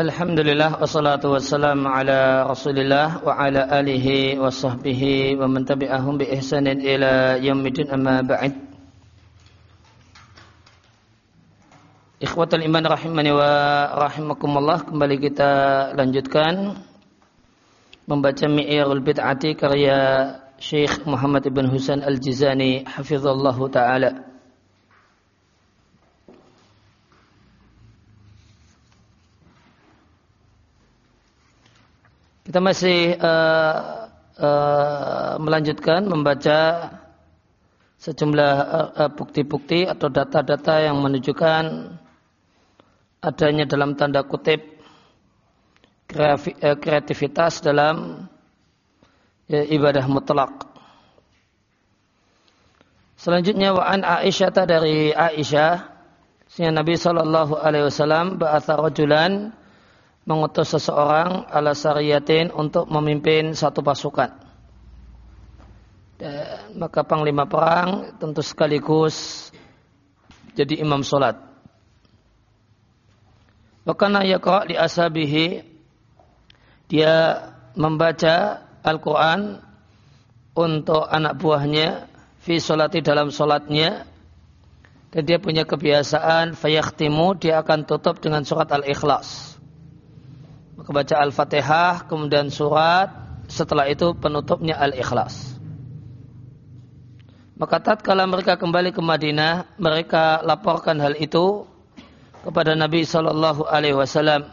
Alhamdulillah wassalatu wassalamu ala Rasulillah wa ala alihi wa sahbihi wa man tabi'ahum bi ihsanin ila yaumil amma ba'd. Ikhwatal iman rahimani wa rahimakumullah kembali kita lanjutkan membaca Mi'irul Bid'ati karya Syekh Muhammad ibn Husain Al-Jizani hafizallahu taala. Kita masih uh, uh, melanjutkan membaca sejumlah bukti-bukti uh, atau data-data yang menunjukkan adanya dalam tanda kutip kreativitas dalam ya, ibadah mutlak. Selanjutnya wa'an Aisyah dari Aisyah, sehingga Nabi Shallallahu Alaihi Wasallam rajulan mengutus seseorang ala sariyatin untuk memimpin satu pasukan. Dan maka panglima perang tentu sekaligus jadi imam solat. Wakana yaqra di asabihi dia membaca Al-Quran untuk anak buahnya fi solati dalam solatnya dan dia punya kebiasaan fayakhtimu dia akan tutup dengan surat Al-Ikhlas maka baca Al-Fatihah, kemudian surat, setelah itu penutupnya Al-Ikhlas. Maka tatkala mereka kembali ke Madinah, mereka laporkan hal itu kepada Nabi Shallallahu Alaihi Wasallam.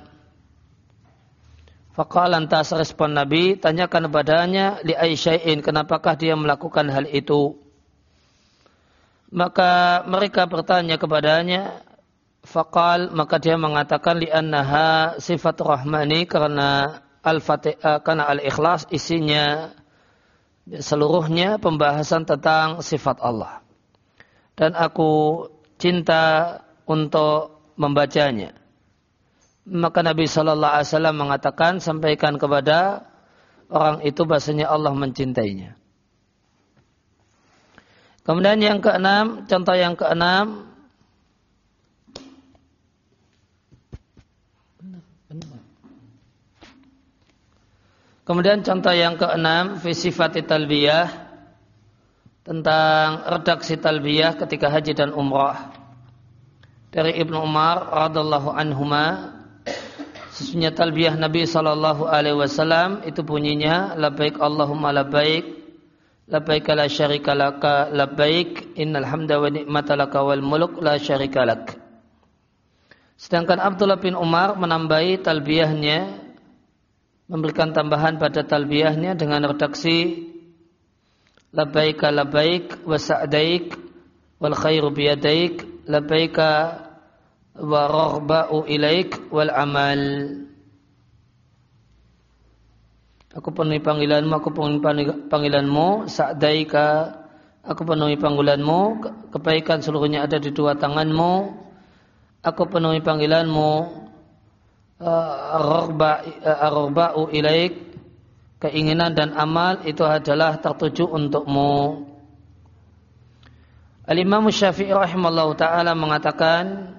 Fakal lantas respon Nabi, tanyakan kepadanya li Aisya'in, kenapakah dia melakukan hal itu? Maka mereka bertanya kepadanya, Fakal maka dia mengatakan li'annaha sifat rahmani karena al-fatihah karena al-ikhlas isinya seluruhnya pembahasan tentang sifat Allah. Dan aku cinta untuk membacanya. Maka Nabi Shallallahu Alaihi Wasallam mengatakan sampaikan kepada orang itu bahasanya Allah mencintainya. Kemudian yang keenam, contoh yang keenam, Kemudian contoh yang keenam, fisifati talbiyah tentang redaksi talbiyah ketika haji dan umrah. Dari Ibnu Umar radhiallahu anhuma sesungguhnya talbiyah Nabi sallallahu alaihi wasallam itu bunyinya labbaik Allahumma labbaik labbaik la syarika laka labbaik innal hamda wa ni'mata laka wal mulk la syarika lak. Sedangkan Abdullah bin Umar menambahi talbiyahnya memberikan tambahan pada talbiyahnya dengan redaksi labbaika labbaik wa sa'daik wal khairu biyadaik labbaika wa raghba'u ilaik wal amal. Aku penuhi panggilanmu, aku penuhi panggilanmu, sa'daika, aku penuhi panggilanmu, kebaikan seluruhnya ada di dua tanganmu, aku penuhi panggilanmu, arba'u ilaik keinginan dan amal itu adalah tertuju untukmu. Al-Imam Syafi'i rahimallahu taala mengatakan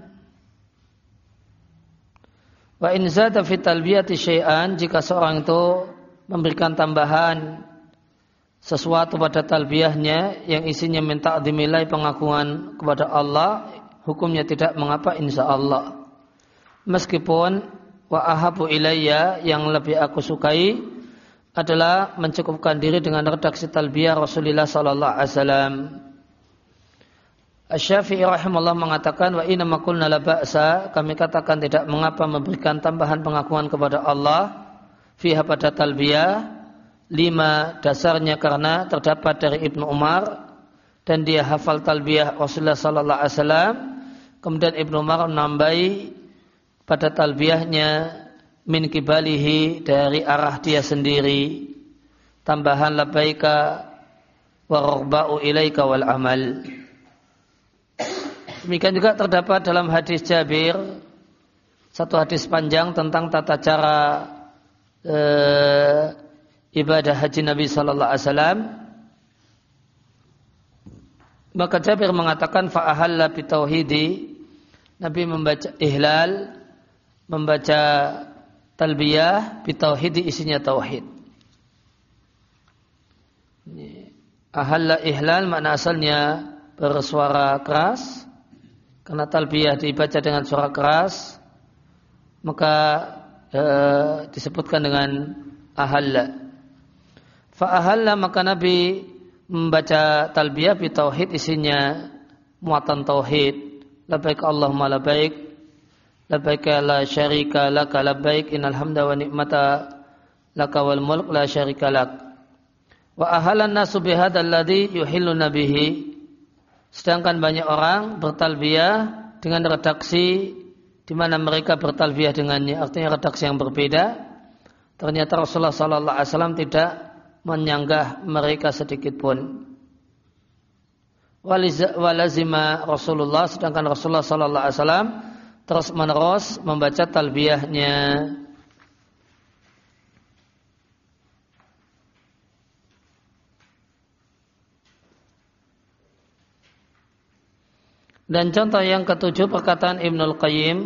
Wa in zada fi talbiyati syai'an jika seorang itu memberikan tambahan sesuatu pada talbiyahnya yang isinya minta dimilai pengakuan kepada Allah hukumnya tidak mengapa insya Allah. Meskipun wa ahabu ilayya yang lebih aku sukai adalah mencukupkan diri dengan redaksi talbiyah Rasulullah sallallahu alaihi wasallam. Asy-Syafi'i rahimahullah mengatakan wa inna ma qulna la ba'sa. Kami katakan tidak mengapa memberikan tambahan pengakuan kepada Allah fiha pada talbiyah. Lima dasarnya karena terdapat dari Ibnu Umar dan dia hafal talbiyah Rasulullah sallallahu alaihi wasallam kemudian Ibnu Umar menambahi pada talbiyahnya min kibalihi dari arah dia sendiri tambahan labaika wa ilaika wal amal. Demikian juga terdapat dalam hadis Jabir satu hadis panjang tentang tata cara e, ibadah haji Nabi sallallahu alaihi wasallam maka Jabir mengatakan fa'ahalla bitauhidi Nabi membaca ihlal membaca talbiyah bitauhid isinya tauhid. Ahalla ihlal makna asalnya bersuara keras karena talbiyah dibaca dengan suara keras maka e, disebutkan dengan ahalla. Fa ahalla maka Nabi membaca talbiyah bitauhid isinya muatan tauhid. Labbaik Allahumma labbaik labbaika la syarika laka labbaik innal hamda wa ni'mata laka wal mulk la syarika lak. Wa ahalan nasu bihadzal ladzi yuhilluna bihi sedangkan banyak orang bertalbiyah dengan redaksi di mana mereka bertalbiyah dengannya. Artinya redaksi yang berbeda. Ternyata Rasulullah sallallahu alaihi wasallam tidak menyanggah mereka sedikit pun walazima Rasulullah sedangkan Rasulullah sallallahu alaihi wasallam terus menerus membaca talbiyahnya. Dan contoh yang ketujuh perkataan Ibnul Qayyim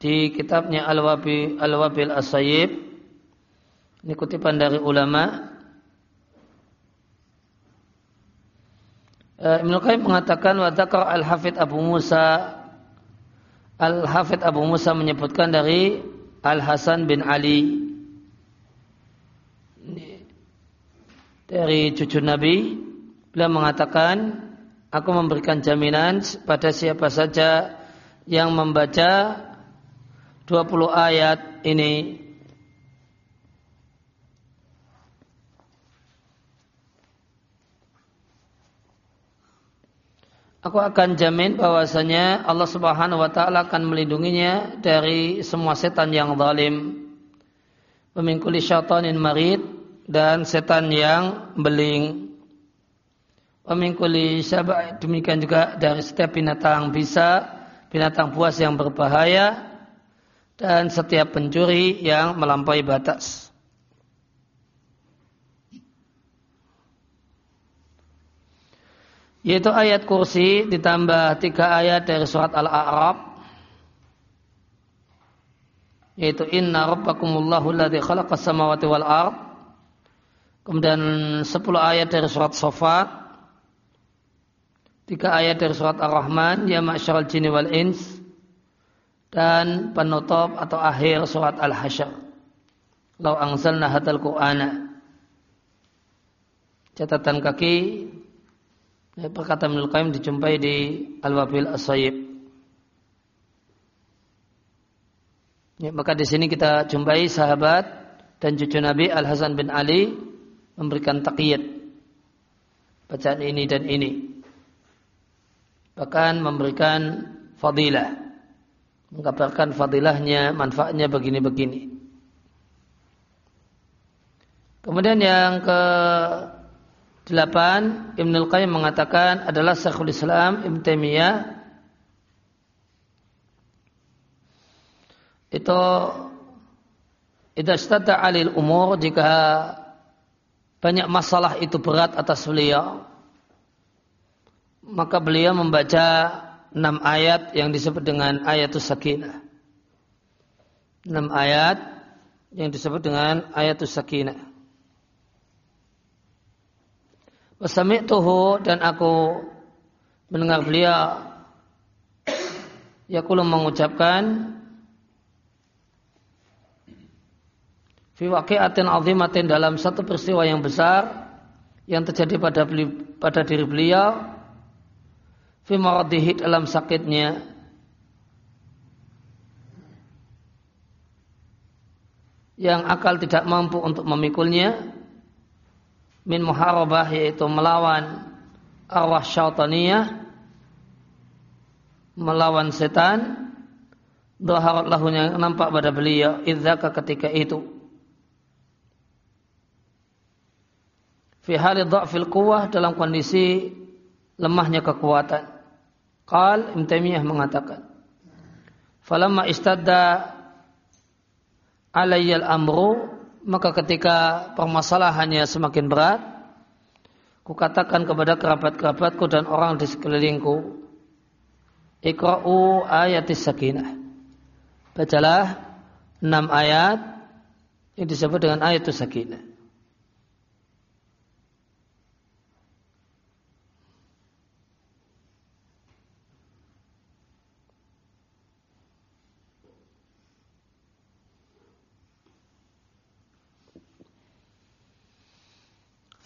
di kitabnya Al-Wabil Al-Wabil As-Sayyib. Ini kutipan dari ulama. Eh, Ibnul Qayyim mengatakan wa al-Hafidh Abu Musa. Al-Hafidh Abu Musa menyebutkan dari Al-Hasan bin Ali. Dari cucu Nabi. Beliau mengatakan aku memberikan jaminan pada siapa saja yang membaca 20 ayat ini Aku akan jamin bahwasanya Allah Subhanahu wa taala akan melindunginya dari semua setan yang zalim. Pemingkuli syaitanin marid dan setan yang beling. Pemingkuli sabak demikian juga dari setiap binatang bisa, binatang buas yang berbahaya dan setiap pencuri yang melampaui batas. Yaitu ayat kursi ditambah tiga ayat dari surat Al-A'raf. Yaitu inna rabbakumullahu alladhi khalaqas samawati wal ard. Kemudian sepuluh ayat dari surat Sofat. Tiga ayat dari surat Ar-Rahman. Ya ma'asyaral jini wal ins. Dan penutup atau akhir surat Al-Hasyr. Lau angzalna hadal Qur'ana. Catatan kaki perkataan Ibnu Qayyim dijumpai di Al-Wabil As-Sayyib. Ya, maka di sini kita jumpai sahabat dan cucu Nabi Al Hasan bin Ali memberikan taqiyat bacaan ini dan ini. Bahkan memberikan fadilah. Mengkabarkan fadilahnya, manfaatnya begini-begini. Kemudian yang ke Delapan, Ibnul Qayyim mengatakan adalah Syekhul Islam Ibn Taimiyah. Itu itu alil umur jika banyak masalah itu berat atas beliau maka beliau membaca enam ayat yang disebut dengan ayatus sakinah. Enam ayat yang disebut dengan ayatus sakinah tuhu dan aku mendengar beliau Yaqulu mengucapkan fi waqi'atin azimatin dalam satu peristiwa yang besar yang terjadi pada beli, pada diri beliau fi maradihi dalam sakitnya. Yang akal tidak mampu untuk memikulnya min muharabah yaitu melawan arwah syaitaniyah melawan setan dhaharat lahunya nampak pada beliau idzaka ketika itu. Fi hali dha'fil quwwah dalam kondisi lemahnya kekuatan. Qal Ibnu mengatakan falamma istadda alayyal amru maka ketika permasalahannya semakin berat, kukatakan kepada kerabat-kerabatku dan orang di sekelilingku, Ikra'u ayatis sakinah. Bacalah enam ayat Ini disebut dengan ayat sakinah.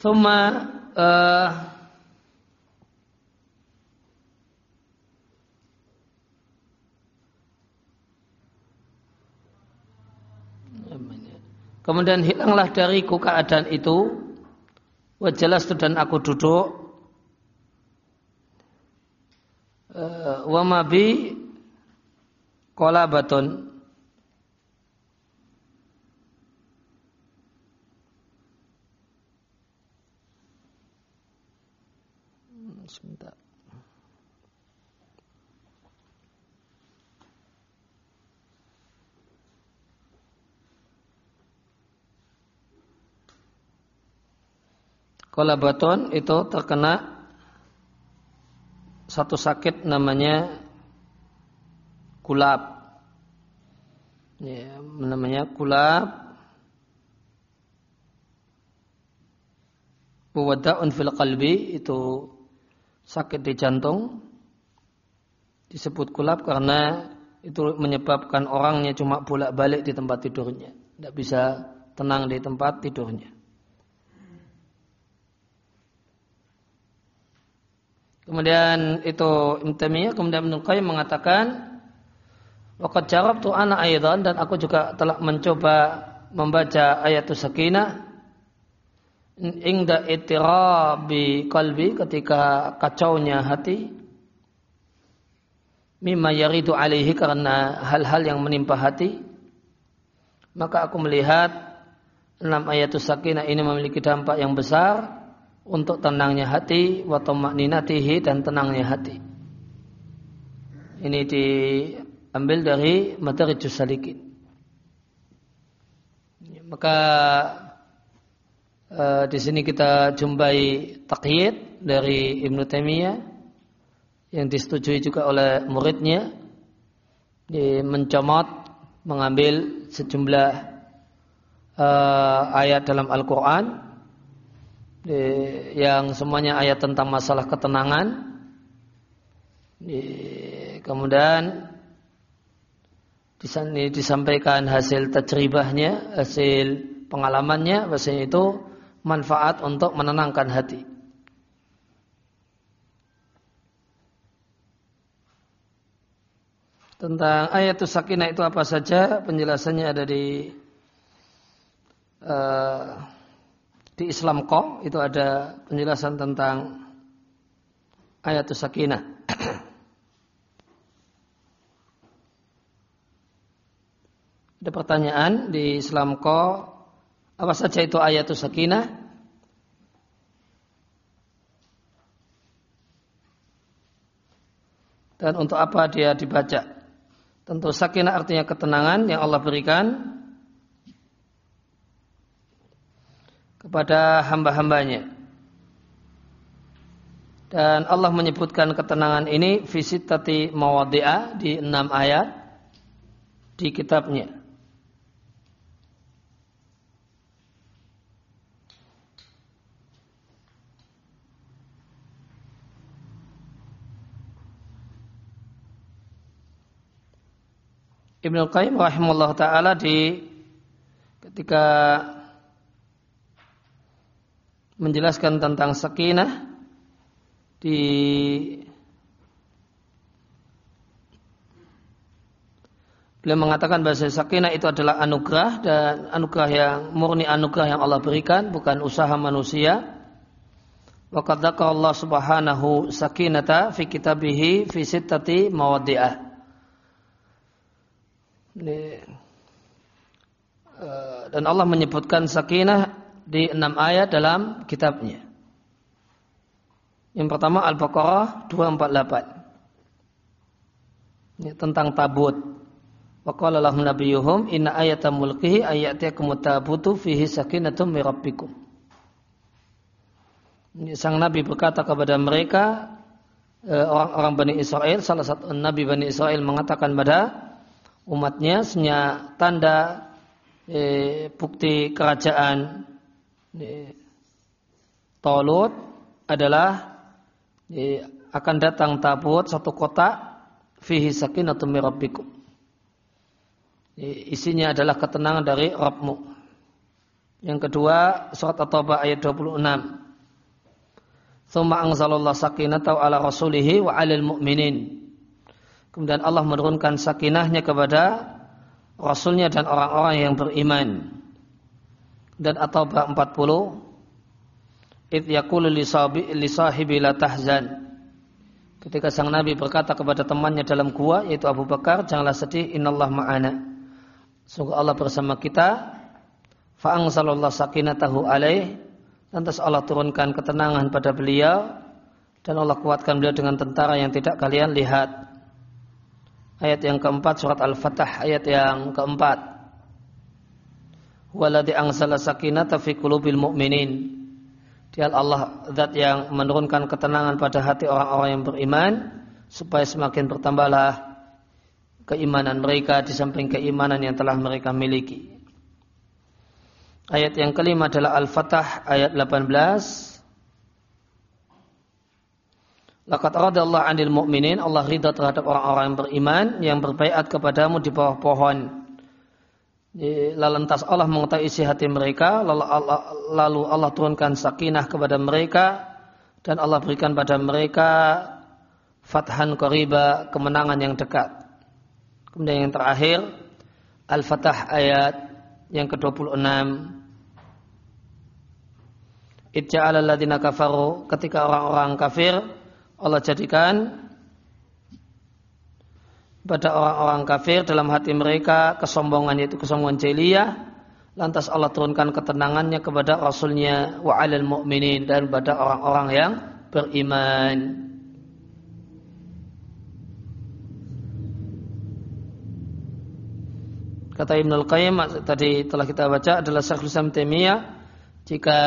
ثم uh, Kemudian hilanglah dariku keadaan itu. Wajelas dan aku duduk. Eh, Wamabi kolabatun. Hmm, sebentar. Kolabaton itu terkena satu sakit namanya kulap. Ya, namanya kulap. Wawada'un fil qalbi itu sakit di jantung. Disebut kulap karena itu menyebabkan orangnya cuma bolak-balik di tempat tidurnya. Tidak bisa tenang di tempat tidurnya. Kemudian itu Ibn kemudian Ibn Qayyim mengatakan Waqad jarabtu ana aidan dan aku juga telah mencoba membaca ayat sakinah ingda itirabi kalbi ketika kacaunya hati mimma yaridu alaihi karena hal-hal yang menimpa hati. Maka aku melihat enam ayat sakinah ini memiliki dampak yang besar untuk tenangnya hati wa ninatihi dan tenangnya hati. Ini diambil dari materi Salikin. Maka uh, di sini kita jumpai takyid dari Ibnu Taimiyah yang disetujui juga oleh muridnya di mencomot mengambil sejumlah uh, ayat dalam Al-Quran yang semuanya ayat tentang masalah ketenangan. Kemudian disampaikan hasil tajribahnya, hasil pengalamannya, bahasanya itu manfaat untuk menenangkan hati. Tentang ayat sakinah itu apa saja, penjelasannya ada di uh, di Islam Ko itu ada penjelasan tentang ayat sakinah. ada pertanyaan di Islam Ko apa saja itu ayat sakinah? Dan untuk apa dia dibaca? Tentu sakinah artinya ketenangan yang Allah berikan kepada hamba-hambanya. Dan Allah menyebutkan ketenangan ini visitati mawadi'ah di enam ayat di kitabnya. Ibnu Qayyim rahimahullah taala di ketika menjelaskan tentang sakinah di Beliau mengatakan bahasa sakinah itu adalah anugerah dan anugerah yang murni anugerah yang Allah berikan bukan usaha manusia. Wa Allah Subhanahu sakinata fi kitabihi fi sittati. Eh, dan Allah menyebutkan sakinah di enam ayat dalam kitabnya. Yang pertama Al-Baqarah 248. Ini tentang tabut. Wa qala lahum nabiyuhum inna ayata mulkihi ayatiyakum tabutu fihi sakinatum min rabbikum. Sang Nabi berkata kepada mereka eh, orang-orang Bani Israel, salah satu Nabi Bani Israel mengatakan pada umatnya, tanda eh, bukti kerajaan Tolut adalah akan datang tabut satu kota fihi sakinatun mirabbikum. Isinya adalah ketenangan dari Rabbmu. Yang kedua surat At-Taubah ayat 26. Thumma anzalallah sakinatahu ala rasulihi wa alil mu'minin. Kemudian Allah menurunkan sakinahnya kepada Rasulnya dan orang-orang yang beriman. Dan At-Taubah 40 Id yakulu li sahibi la tahzan. Ketika sang Nabi berkata kepada temannya dalam gua yaitu Abu Bakar, janganlah sedih, innallah ma'ana. Sungguh Allah bersama kita. Fa'angsalallah sakinatahu alaih. Lantas Allah turunkan ketenangan pada beliau dan Allah kuatkan beliau dengan tentara yang tidak kalian lihat. Ayat yang keempat surat Al-Fatah ayat yang keempat. Waladi angsala sakinata fi qulubil mu'minin dia Allah zat yang menurunkan ketenangan pada hati orang-orang yang beriman supaya semakin bertambahlah keimanan mereka di samping keimanan yang telah mereka miliki. Ayat yang kelima adalah Al-Fatah ayat 18. Laqad radallahu 'anil mu'minin Allah ridha terhadap orang-orang yang beriman yang berbaiat kepadamu di bawah pohon Lalantas Allah mengetahui isi hati mereka, lalu Allah, lalu Allah turunkan sakinah kepada mereka dan Allah berikan pada mereka fathan qariba, kemenangan yang dekat. Kemudian yang terakhir Al-Fatah ayat yang ke-26 Itja'ala alladziina kafaru ketika orang-orang kafir Allah jadikan pada orang-orang kafir dalam hati mereka kesombongan yaitu kesombongan jahiliyah. Lantas Allah turunkan ketenangannya kepada rasulnya wa alal mu'minin dan pada orang-orang yang beriman. Kata Ibnu Al-Qayyim tadi telah kita baca adalah Syekhul Islam Taimiyah jika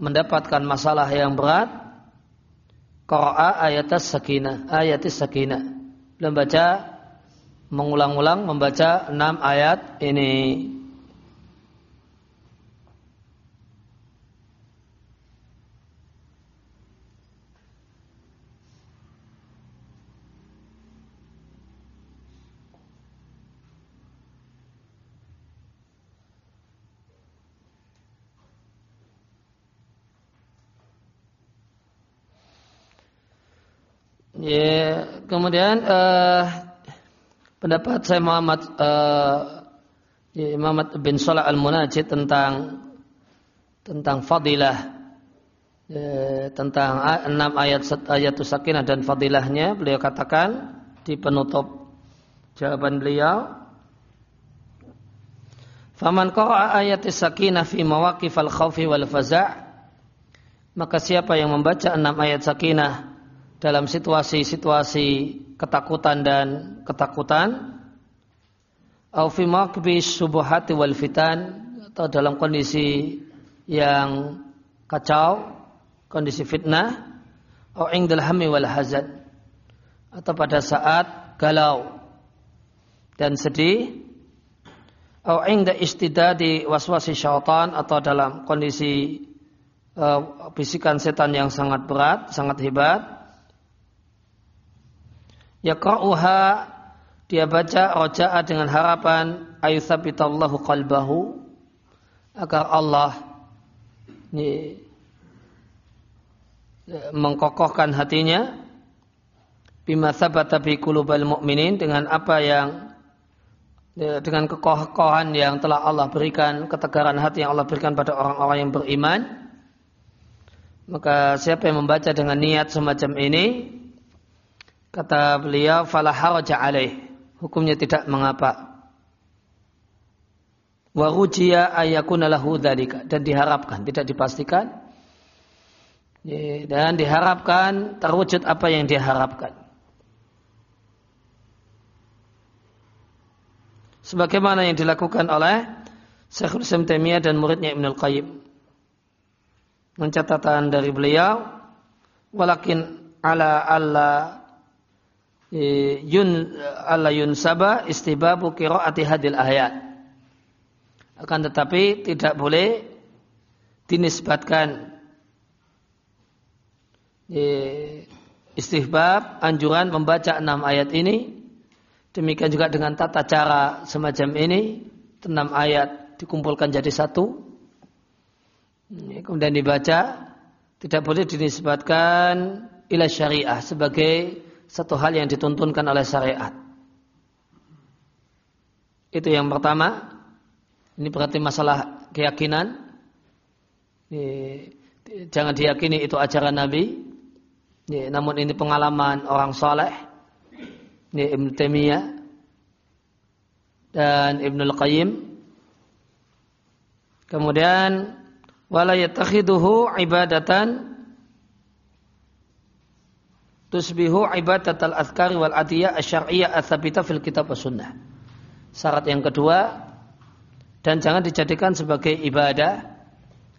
mendapatkan masalah yang berat qara'a ayatas sakinah ayatis sakinah. Belum baca mengulang-ulang membaca enam ayat ini. Ya, kemudian uh, pendapat saya Muhammad uh, Muhammad bin Salah al-Munajid tentang tentang fadilah uh, tentang enam ayat ayat sakinah dan fadilahnya. Beliau katakan di penutup jawaban beliau Faman qara'a ayat sakinah fi mawaqif al-khawfi wal faza' maka siapa yang membaca enam ayat sakinah dalam situasi-situasi ketakutan dan ketakutan. Au fi subuhati wal fitan atau dalam kondisi yang kacau kondisi fitnah. Au indal hammi wal hazan atau pada saat galau dan sedih. Au inda istidadi waswasi syaitan atau dalam kondisi uh, bisikan setan yang sangat berat, sangat hebat yaqra'uha. Dia baca roja'a dengan harapan ayuthabitallahu qalbahu. Agar Allah ini, mengkokohkan hatinya. Bima sabata bi qulubil mu'minin. Dengan apa yang dengan kekokohan yang telah Allah berikan, ketegaran hati yang Allah berikan pada orang-orang yang beriman. Maka siapa yang membaca dengan niat semacam ini, Kata beliau, fala haraja alaih. Hukumnya tidak mengapa. Wa rujiya ayakuna lahu dhalika. Dan diharapkan, tidak dipastikan. Dan diharapkan terwujud apa yang diharapkan. Sebagaimana yang dilakukan oleh Syekhul Islam dan muridnya Ibnul Qayyim. Mencatatan dari beliau, walakin ala Allah yun alla yunsaba istibabu qiraati hadil ayat. Akan tetapi tidak boleh dinisbatkan. Istihbab anjuran membaca enam ayat ini. Demikian juga dengan tata cara semacam ini. Enam ayat dikumpulkan jadi satu. Kemudian dibaca. Tidak boleh dinisbatkan ila syariah sebagai satu hal yang dituntunkan oleh syariat itu yang pertama ini berarti masalah keyakinan jangan diyakini itu ajaran Nabi namun ini pengalaman orang soleh. Ya, Ibn Taimiyah dan Ibn Al-Qayyim. Kemudian wala yatakhiduhu ibadatan tusbihu ibadat al-azkari wal adiyah asyariyah ats-tsabita fil kitab sunnah. Syarat yang kedua dan jangan dijadikan sebagai ibadah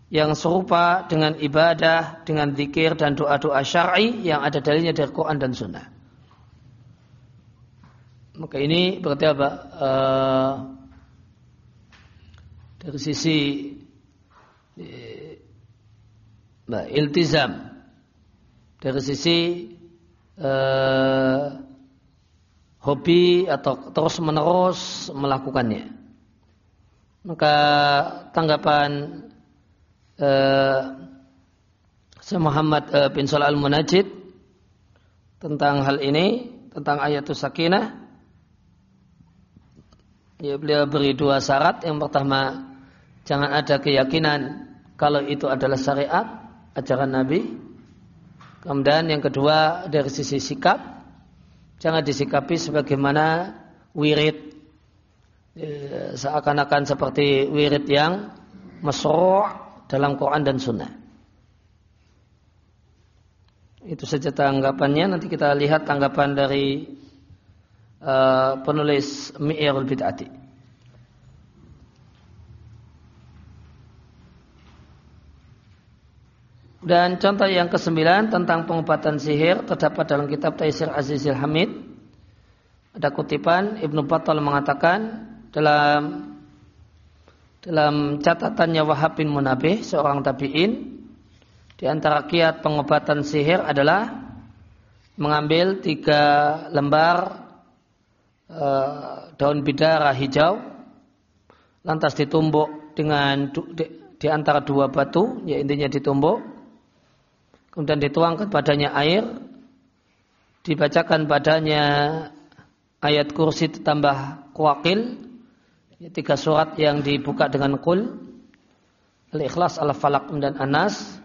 yang serupa dengan ibadah, dengan zikir dan doa-doa syar'i yang ada dalilnya dari Quran dan Sunnah. Maka ini berarti apa? Uh, dari sisi uh, iltizam, dari sisi uh, hobi atau terus menerus melakukannya. Maka tanggapan uh, Muhammad uh, bin Salah al-Munajid tentang hal ini, tentang ayatul sakinah. Ya, beliau beri dua syarat. Yang pertama, jangan ada keyakinan kalau itu adalah syariat, ajaran Nabi. Kemudian yang kedua dari sisi sikap, jangan disikapi sebagaimana wirid ya, seakan-akan seperti wirid yang masru' dalam Quran dan Sunnah. Itu saja tanggapannya. Nanti kita lihat tanggapan dari uh, penulis Mi'irul Bid'ati. Dan contoh yang kesembilan tentang pengobatan sihir terdapat dalam kitab Taisir Azizil Hamid. Ada kutipan Ibnu Battal mengatakan dalam dalam catatannya Wahab bin Munabih, seorang tabi'in, di antara kiat pengobatan sihir adalah mengambil tiga lembar uh, daun bidara hijau, lantas ditumbuk dengan di, di antara dua batu, ya intinya ditumbuk, kemudian dituangkan padanya air, dibacakan padanya ayat kursi ditambah kuakil, tiga surat yang dibuka dengan kul. Al-Ikhlas, Al-Falaq, dan Anas.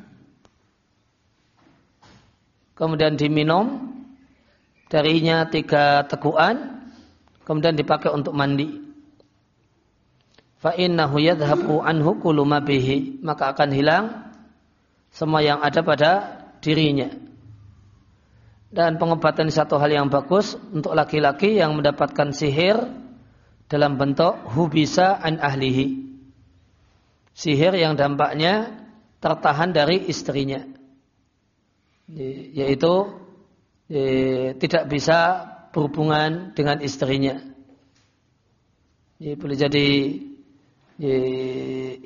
Kemudian diminum. Darinya tiga teguhan. Kemudian dipakai untuk mandi. Fa'innahu yadhabu anhu kuluma bihi. Maka akan hilang semua yang ada pada dirinya. Dan pengobatan satu hal yang bagus untuk laki-laki yang mendapatkan sihir dalam bentuk hubisa an ahlihi. Sihir yang dampaknya tertahan dari istrinya. Yaitu tidak bisa berhubungan dengan istrinya. Boleh jadi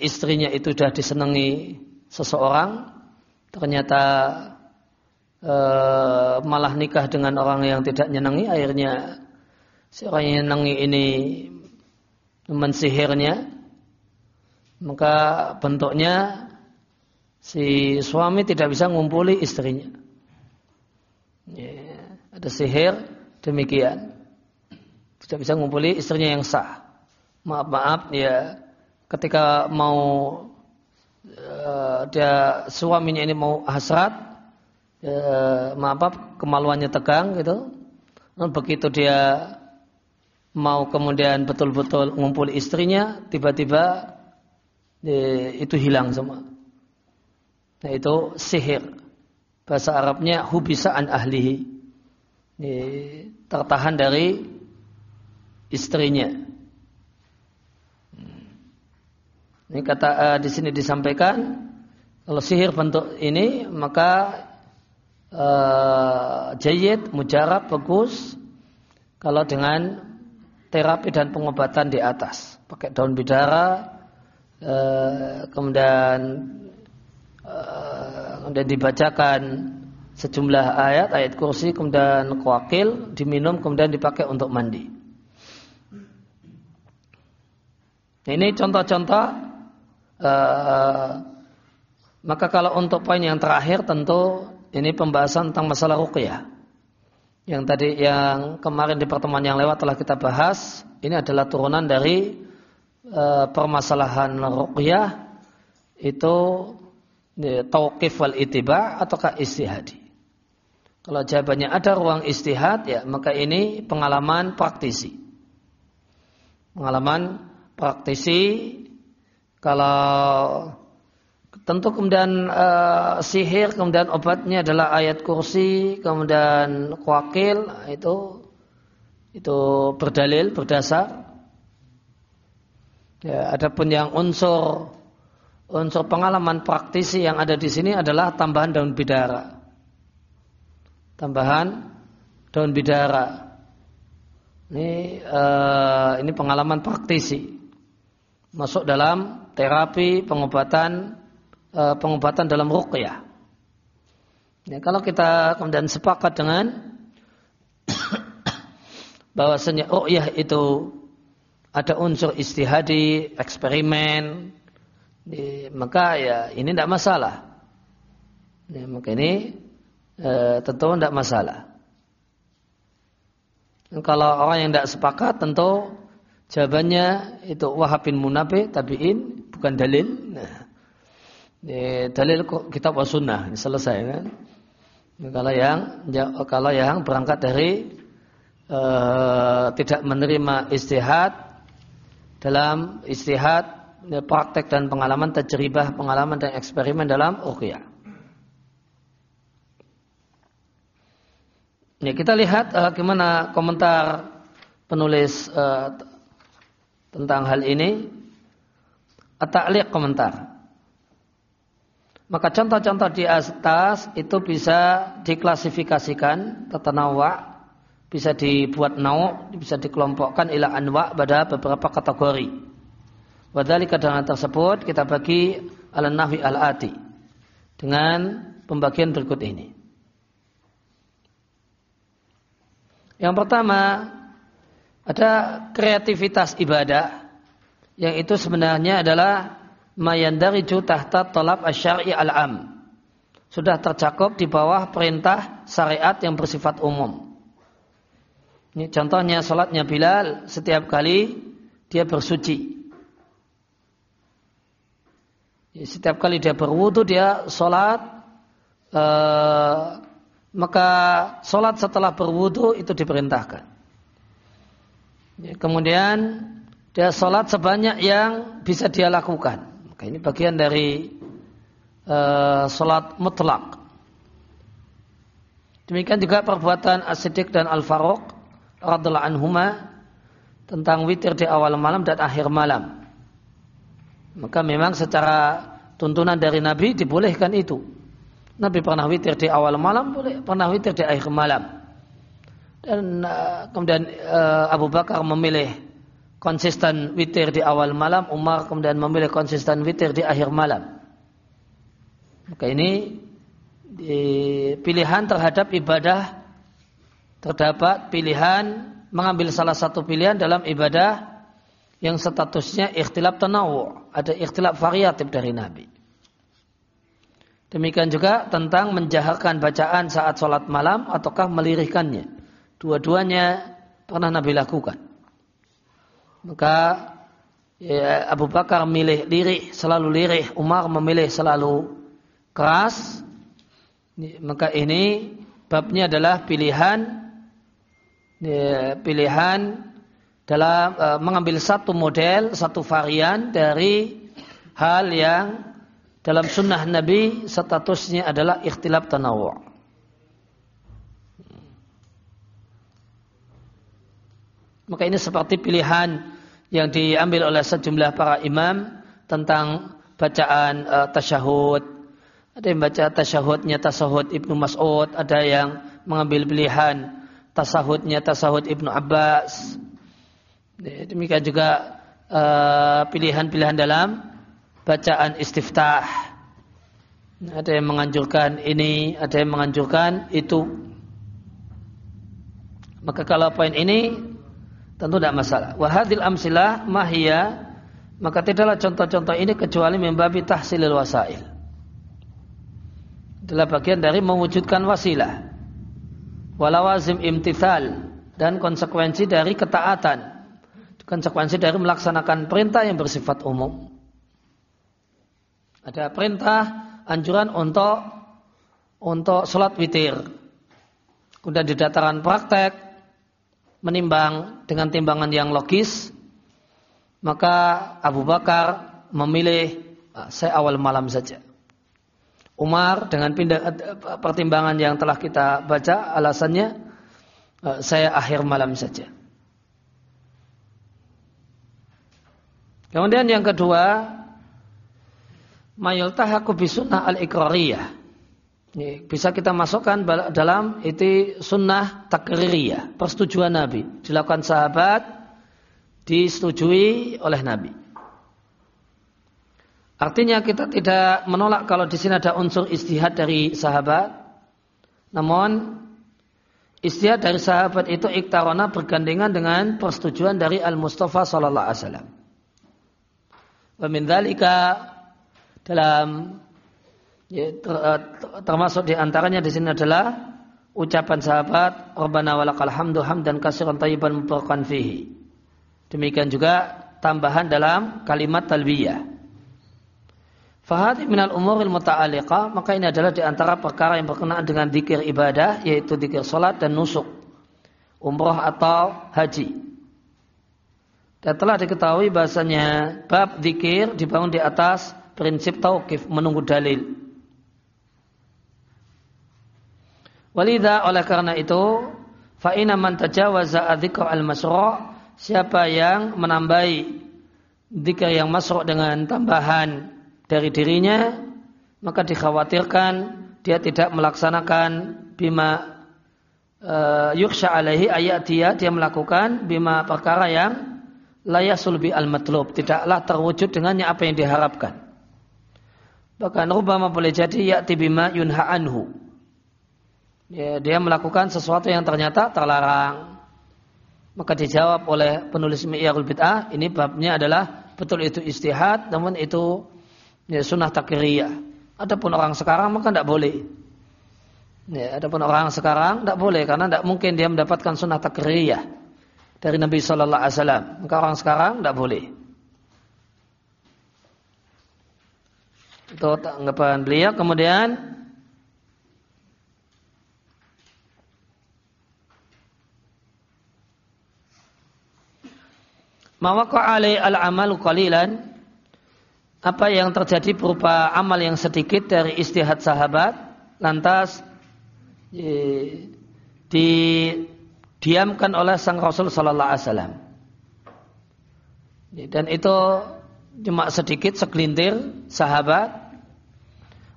istrinya itu sudah disenangi seseorang, ternyata eh, malah nikah dengan orang yang tidak nyenangi, akhirnya si orang yang nyenangi ini mensihirnya maka bentuknya si suami tidak bisa ngumpuli istrinya. Ya, ada sihir demikian. Tidak bisa ngumpuli istrinya yang sah. Maaf maaf ya ketika mau uh, dia suaminya ini mau hasrat uh, maaf maaf kemaluannya tegang gitu. begitu dia mau kemudian betul-betul ngumpul istrinya, tiba-tiba e, itu hilang semua. Nah itu sihir. Bahasa Arabnya hubisaan ahlihi. E, tertahan dari istrinya. Ini kata uh, di sini disampaikan kalau sihir bentuk ini maka uh, jayid, mujarab, bagus kalau dengan terapi dan pengobatan di atas. Pakai daun bidara, uh, kemudian uh, kemudian dibacakan sejumlah ayat ayat kursi kemudian kuakil diminum kemudian dipakai untuk mandi. Ini contoh-contoh uh, maka kalau untuk poin yang terakhir tentu ini pembahasan tentang masalah ruqyah. Yang tadi yang kemarin di pertemuan yang lewat telah kita bahas, ini adalah turunan dari uh, permasalahan ruqyah itu tauqif wal itiba ataukah istihadi. Kalau jawabannya ada ruang istihad ya maka ini pengalaman praktisi. Pengalaman praktisi kalau tentu kemudian uh, sihir kemudian obatnya adalah ayat kursi kemudian kuakil itu itu berdalil berdasar. Ya adapun yang unsur unsur pengalaman praktisi yang ada di sini adalah tambahan daun bidara. Tambahan daun bidara. Ini uh, ini pengalaman praktisi. Masuk dalam terapi pengobatan uh, pengobatan dalam ruqyah. Ya, kalau kita kemudian sepakat dengan bahwasanya ruqyah itu ada unsur istihadi, eksperimen, di, maka ya ini tidak masalah. Ya, maka ini e, tentu tidak masalah. Dan kalau orang yang tidak sepakat tentu Jawabannya itu wahabin munabi tabiin bukan dalil. Nah, dalil kitab wa sunnah selesai kan. Kalau yang kalau yang berangkat dari uh, tidak menerima istihad dalam istihad ya, praktek dan pengalaman tajribah pengalaman dan eksperimen dalam ruqyah. Ya, kita lihat uh, gimana komentar penulis uh, tentang hal ini at-ta'liq komentar. Maka contoh-contoh di atas itu bisa diklasifikasikan tatanawa, bisa dibuat nau, bisa dikelompokkan ila anwa pada beberapa kategori. Wadali kadang tersebut kita bagi ala nahwi al-ati dengan pembagian berikut ini. Yang pertama, ada kreativitas ibadah yang itu sebenarnya adalah mayandariju tahta tolab asyari al-am. Sudah tercakup di bawah perintah syariat yang bersifat umum. Ini contohnya salatnya Bilal setiap kali dia bersuci. Setiap kali dia berwudu dia salat eh, maka salat setelah berwudu itu diperintahkan. Ya, kemudian dia sholat sebanyak yang bisa dia lakukan. Maka ini bagian dari uh, sholat mutlak. Demikian juga perbuatan As-Siddiq dan Al-Faruq radhiallahu anhuma tentang witir di awal malam dan akhir malam. Maka memang secara tuntunan dari Nabi dibolehkan itu. Nabi pernah witir di awal malam, boleh pernah witir di akhir malam dan uh, kemudian uh, Abu Bakar memilih konsisten witir di awal malam, Umar kemudian memilih konsisten witir di akhir malam. Maka ini pilihan terhadap ibadah terdapat pilihan mengambil salah satu pilihan dalam ibadah yang statusnya ikhtilaf tanawu, ada ikhtilaf variatif dari Nabi. Demikian juga tentang menjaharkan bacaan saat sholat malam ataukah melirihkannya. Dua-duanya pernah Nabi lakukan. Maka ya, Abu Bakar memilih lirih, selalu lirih. Umar memilih selalu keras. Maka ini babnya adalah pilihan ya, pilihan dalam uh, mengambil satu model, satu varian dari hal yang dalam sunnah Nabi statusnya adalah ikhtilaf tanawu'. Maka ini seperti pilihan yang diambil oleh sejumlah para imam tentang bacaan uh, tasyahud. Ada yang baca tasyahudnya tasahud Ibnu Mas'ud, ada yang mengambil pilihan tasahudnya tasahud Ibnu Abbas. Demikian juga pilihan eh, pilihan-pilihan dalam bacaan istiftah. Ada yang menganjurkan ini, ada yang menganjurkan itu. Maka kalau poin ini tentu tidak masalah. Wahadil amsilah mahia maka tidaklah contoh-contoh ini kecuali membabi tahsilil wasail. Adalah bagian dari mewujudkan wasilah. Walawazim imtithal dan konsekuensi dari ketaatan. Konsekuensi dari melaksanakan perintah yang bersifat umum. Ada perintah anjuran untuk untuk sholat witir. Kemudian di dataran praktek menimbang dengan timbangan yang logis, maka Abu Bakar memilih ah, saya awal malam saja. Umar dengan pindah, pertimbangan yang telah kita baca alasannya ah, saya akhir malam saja. Kemudian yang kedua mayultahaku bisunnah al-iqrariyah. Bisa kita masukkan dalam itu sunnah takririyah, persetujuan Nabi. Dilakukan sahabat, disetujui oleh Nabi. Artinya kita tidak menolak kalau di sini ada unsur istihad dari sahabat. Namun istihad dari sahabat itu iktarona bergandengan dengan persetujuan dari Al-Mustafa sallallahu alaihi wasallam. Wa min dalam ya, eh, termasuk di antaranya di sini adalah ucapan sahabat Rabbana walakal hamdu hamdan kasiran tayyiban mubarakan fihi. Demikian juga tambahan dalam kalimat talbiyah. Fahadi minal umuril muta'aliqah maka ini adalah di antara perkara yang berkenaan dengan dikir ibadah yaitu dikir salat dan nusuk umroh atau haji. Dan telah diketahui bahasanya bab dikir dibangun di atas prinsip tauqif menunggu dalil. Walidha oleh karena itu fa inna man tajawaza adzikra al-masru' siapa yang menambahi dzikir yang masuk dengan tambahan dari dirinya maka dikhawatirkan dia tidak melaksanakan bima uh, yuksha alaihi ayat dia dia melakukan bima perkara yang layasul bi al matlub tidaklah terwujud dengannya apa yang diharapkan Bahkan rubama boleh jadi yakti bima yunha anhu. Ya, dia melakukan sesuatu yang ternyata terlarang. Maka dijawab oleh penulis Mi'yarul Bid'ah, ini babnya adalah betul itu istihad, namun itu ya, sunnah takriyah. Adapun orang sekarang maka tidak boleh. Ya, adapun orang sekarang tidak boleh karena tidak mungkin dia mendapatkan sunnah takriyah dari Nabi Shallallahu Alaihi Wasallam. Maka orang sekarang tidak boleh. Itu tanggapan beliau. Kemudian Mawaqqa alai al-amalu qalilan apa yang terjadi berupa amal yang sedikit dari istihad sahabat lantas didiamkan oleh sang Rasul sallallahu alaihi wasallam. Dan itu cuma sedikit segelintir sahabat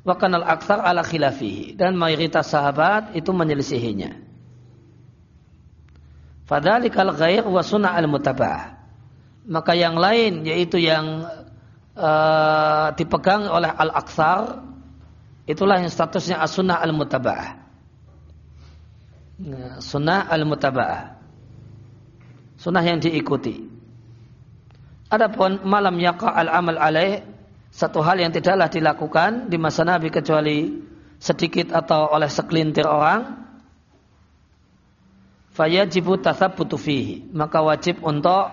wa kanal aktsar ala khilafihi dan mayoritas sahabat itu menyelisihinya. Fadzalikal ghair wa sunnah al mutaba'ah. Maka yang lain yaitu yang uh, dipegang oleh al aksar itulah yang statusnya as-sunnah al mutaba'ah. Nah, sunnah al mutaba'ah. Sunnah yang diikuti. Adapun malam yaqa al amal alaih satu hal yang tidaklah dilakukan di masa Nabi kecuali sedikit atau oleh sekelintir orang fayajibu tathabbutu fihi maka wajib untuk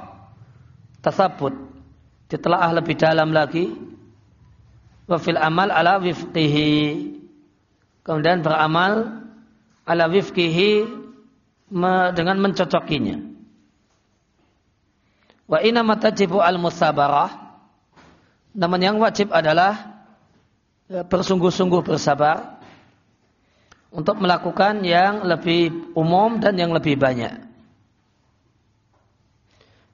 tasabbut ditelaah lebih dalam lagi wa fil amal ala wifqihi kemudian beramal ala wifqihi dengan mencocokinya Wa inna matajibu al musabarah. Namun yang wajib adalah ya, bersungguh-sungguh bersabar untuk melakukan yang lebih umum dan yang lebih banyak.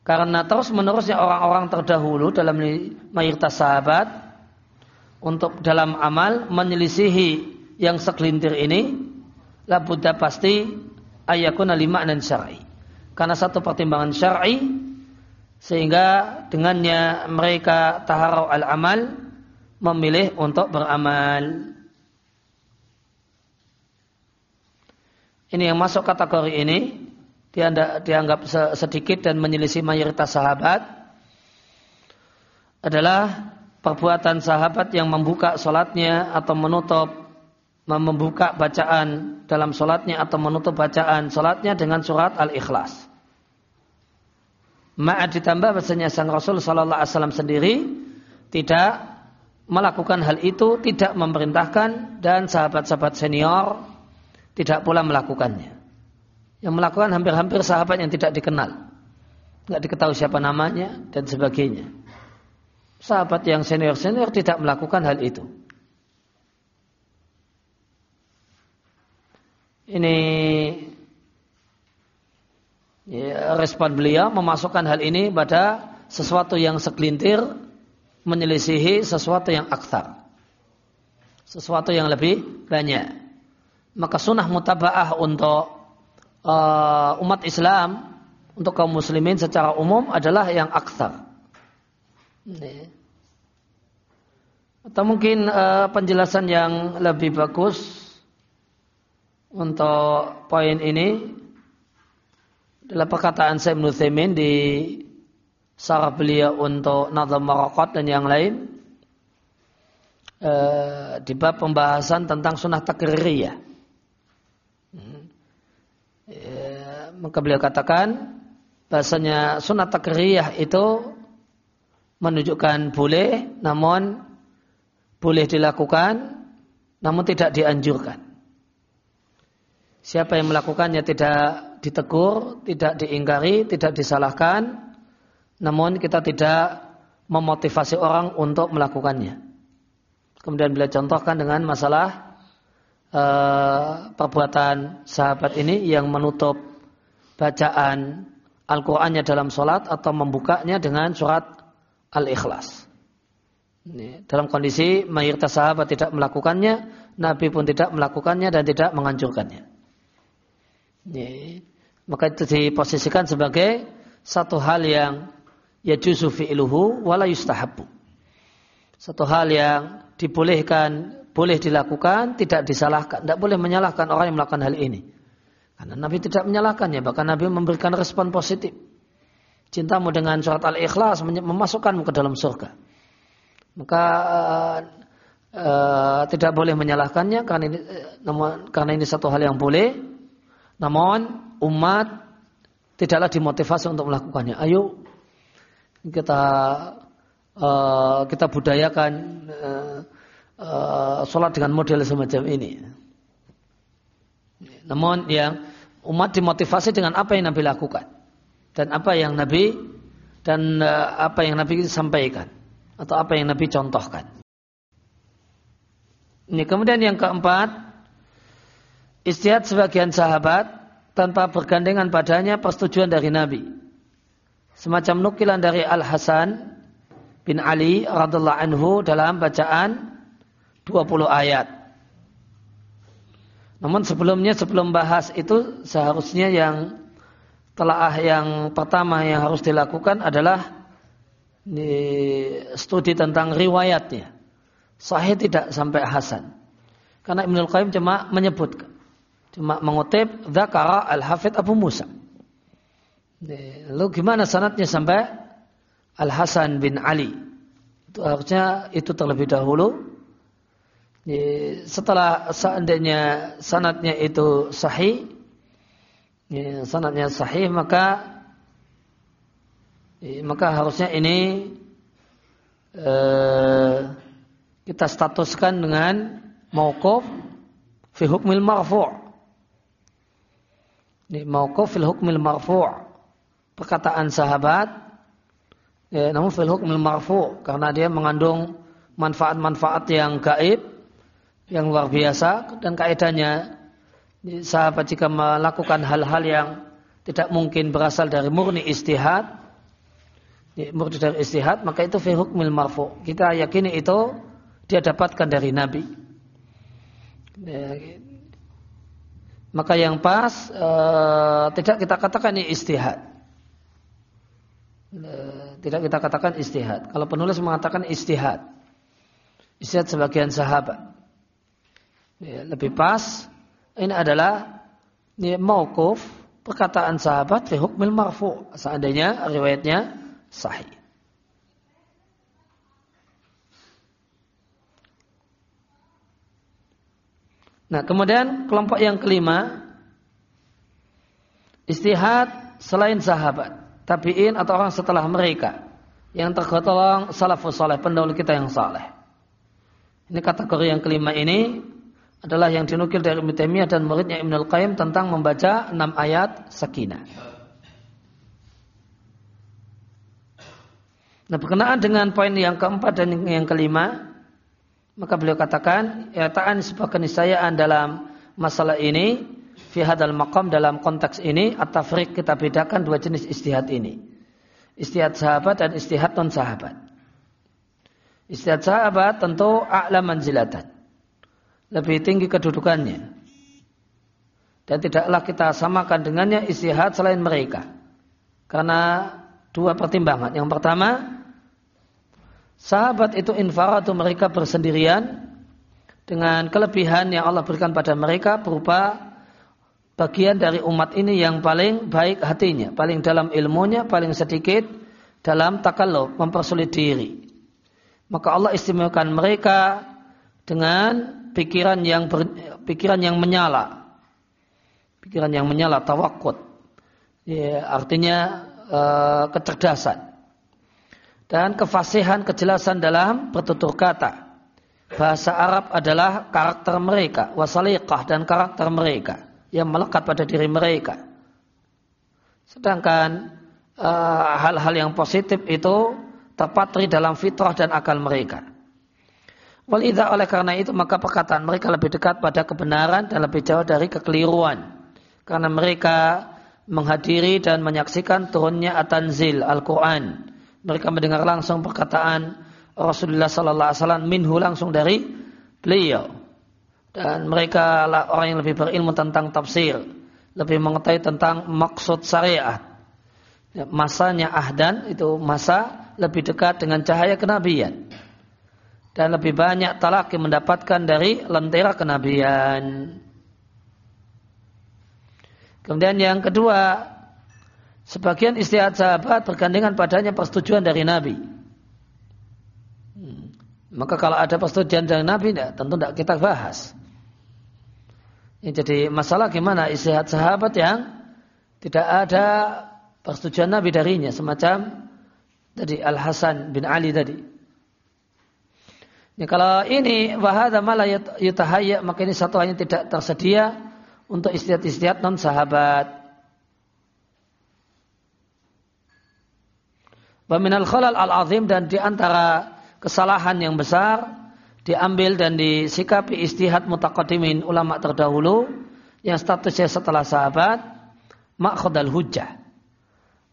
Karena terus menerusnya orang-orang terdahulu dalam mayoritas sahabat untuk dalam amal menyelisihi yang segelintir ini la buddha pasti ayakuna lima dan syar'i. Karena satu pertimbangan syar'i sehingga dengannya mereka taharau al-amal memilih untuk beramal. Ini yang masuk kategori ini dianggap sedikit dan menyelisih mayoritas sahabat adalah perbuatan sahabat yang membuka solatnya atau menutup membuka bacaan dalam solatnya atau menutup bacaan solatnya dengan surat al-ikhlas. Ma'ad ditambah bahasanya sang Rasul Sallallahu Alaihi Wasallam sendiri tidak melakukan hal itu, tidak memerintahkan dan sahabat-sahabat senior tidak pula melakukannya. Yang melakukan hampir-hampir sahabat yang tidak dikenal. Tidak diketahui siapa namanya dan sebagainya. Sahabat yang senior-senior tidak melakukan hal itu. Ini ya, respon beliau memasukkan hal ini pada sesuatu yang segelintir menyelisihi sesuatu yang aktar. Sesuatu yang lebih banyak. Maka sunnah mutabaah untuk uh, umat Islam, untuk kaum muslimin secara umum adalah yang aktar. Atau mungkin uh, penjelasan yang lebih bagus untuk poin ini adalah perkataan Syekh Ibnu di sarah beliau untuk Nazam Marakat dan yang lain e, di bab pembahasan tentang sunnah takririyah. E, maka beliau katakan bahasanya sunnah takririyah itu menunjukkan boleh namun boleh dilakukan namun tidak dianjurkan. Siapa yang melakukannya tidak ditegur, tidak diingkari, tidak disalahkan, namun kita tidak memotivasi orang untuk melakukannya. Kemudian beliau contohkan dengan masalah uh, perbuatan sahabat ini yang menutup bacaan Al-Qur'annya dalam sholat atau membukanya dengan surat Al-Ikhlas. dalam kondisi mayoritas sahabat tidak melakukannya, Nabi pun tidak melakukannya dan tidak menganjurkannya. Ini, maka itu diposisikan sebagai satu hal yang ya juzu fi'luhu wala yustahabbu. Satu hal yang dibolehkan, boleh dilakukan, tidak disalahkan. Tidak boleh menyalahkan orang yang melakukan hal ini. Karena Nabi tidak menyalahkannya, bahkan Nabi memberikan respon positif. Cintamu dengan surat Al-Ikhlas memasukkanmu ke dalam surga. Maka uh, tidak boleh menyalahkannya karena ini, uh, namun, karena ini satu hal yang boleh. Namun umat tidaklah dimotivasi untuk melakukannya. Ayo kita uh, kita budayakan uh, uh, sholat dengan model semacam ini. Namun yang umat dimotivasi dengan apa yang Nabi lakukan dan apa yang Nabi dan uh, apa yang Nabi sampaikan atau apa yang Nabi contohkan. Ini kemudian yang keempat, istihad sebagian sahabat tanpa bergandengan padanya persetujuan dari Nabi semacam nukilan dari Al Hasan bin Ali radhiallahu anhu dalam bacaan 20 ayat. Namun sebelumnya sebelum bahas itu seharusnya yang telaah yang pertama yang harus dilakukan adalah di studi tentang riwayatnya. Sahih tidak sampai Hasan. Karena Ibnu Qayyim cuma menyebutkan, cuma mengutip Zakara Al-Hafidh Abu Musa. Lalu gimana sanatnya sampai Al Hasan bin Ali? Itu harusnya itu terlebih dahulu. Setelah seandainya sanatnya itu sahih, sanatnya sahih maka maka harusnya ini eh, kita statuskan dengan mauquf fi hukmil marfu'. Ini mauquf fil hukmil marfu' perkataan sahabat ya, namun fil hukmil marfu karena dia mengandung manfaat-manfaat yang gaib yang luar biasa dan kaidahnya sahabat jika melakukan hal-hal yang tidak mungkin berasal dari murni istihad ya, murni dari istihad maka itu fil hukmil marfu kita yakini itu dia dapatkan dari nabi ya, maka yang pas uh, tidak kita katakan ini istihad tidak kita katakan istihad. Kalau penulis mengatakan istihad. istihad sebagian sahabat. Ya, lebih pas ini adalah ini mauquf perkataan sahabat fi hukmil marfu seandainya riwayatnya sahih. Nah, kemudian kelompok yang kelima istihad selain sahabat, tabi'in atau orang setelah mereka yang tergolong salafus saleh, pendahulu kita yang saleh. Ini kategori yang kelima ini adalah yang dinukil dari Ibnu Taimiyah dan muridnya Ibnu Al-Qayyim tentang membaca enam ayat sakinah. Nah, berkenaan dengan poin yang keempat dan yang kelima, maka beliau katakan, ya ta'an sebuah keniscayaan dalam masalah ini, fi hadal maqam dalam konteks ini, at-tafriq kita bedakan dua jenis istihad ini. Istihad sahabat dan istihad non sahabat. Istihad sahabat tentu a'la manzilatan. Lebih tinggi kedudukannya. Dan tidaklah kita samakan dengannya istihad selain mereka. Karena dua pertimbangan. Yang pertama, Sahabat itu infaratu mereka bersendirian dengan kelebihan yang Allah berikan pada mereka berupa bagian dari umat ini yang paling baik hatinya, paling dalam ilmunya, paling sedikit dalam takalluf, mempersulit diri. Maka Allah istimewakan mereka dengan pikiran yang ber, pikiran yang menyala. Pikiran yang menyala tawakut. Ya, artinya uh, kecerdasan dan kefasihan kejelasan dalam bertutur kata. Bahasa Arab adalah karakter mereka, wasaliqah dan karakter mereka yang melekat pada diri mereka. Sedangkan eh, hal-hal uh, yang positif itu terpatri dalam fitrah dan akal mereka. Walidha oleh karena itu maka perkataan mereka lebih dekat pada kebenaran dan lebih jauh dari kekeliruan. Karena mereka menghadiri dan menyaksikan turunnya Atanzil Al-Quran mereka mendengar langsung perkataan Rasulullah sallallahu alaihi wasallam minhu langsung dari beliau. Dan mereka orang yang lebih berilmu tentang tafsir, lebih mengetahui tentang maksud syariat. Ya, masanya ahdan itu masa lebih dekat dengan cahaya kenabian. Dan lebih banyak talaki mendapatkan dari lentera kenabian. Kemudian yang kedua, Sebagian istihad sahabat bergandengan padanya persetujuan dari Nabi. Hmm. Maka kalau ada persetujuan dari Nabi, tidak, tentu tidak kita bahas. Ini jadi masalah gimana istihad sahabat yang tidak ada persetujuan Nabi darinya. Semacam tadi Al Hasan bin Ali tadi. Ini kalau ini wahada malah yutahaya maka ini satu hanya tidak tersedia untuk istihad-istihad non sahabat. Waminal khalal al-azim dan di antara kesalahan yang besar diambil dan disikapi istihad mutaqaddimin ulama terdahulu yang statusnya setelah sahabat makhadal hujjah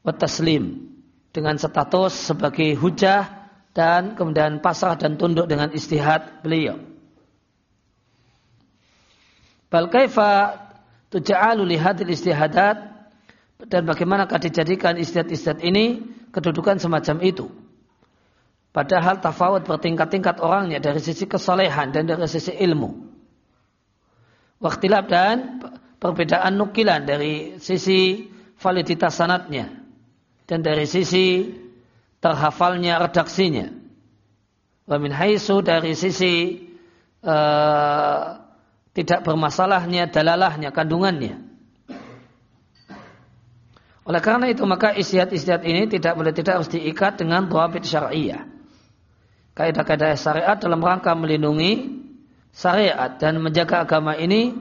wa taslim dengan status sebagai hujah dan kemudian pasrah dan tunduk dengan istihad beliau. Bal kaifa tuja'alu li istihadat dan bagaimanakah dijadikan istihad-istihad ini kedudukan semacam itu. Padahal tafawud bertingkat-tingkat orangnya dari sisi kesolehan dan dari sisi ilmu. Waktilab dan perbedaan nukilan dari sisi validitas sanatnya dan dari sisi terhafalnya redaksinya. Wamin haisu dari sisi uh, tidak bermasalahnya dalalahnya kandungannya. Oleh karena itu maka istiad-istiad ini tidak boleh tidak harus diikat dengan dhabit syariah. Kaidah-kaidah syariat dalam rangka melindungi syariat dan menjaga agama ini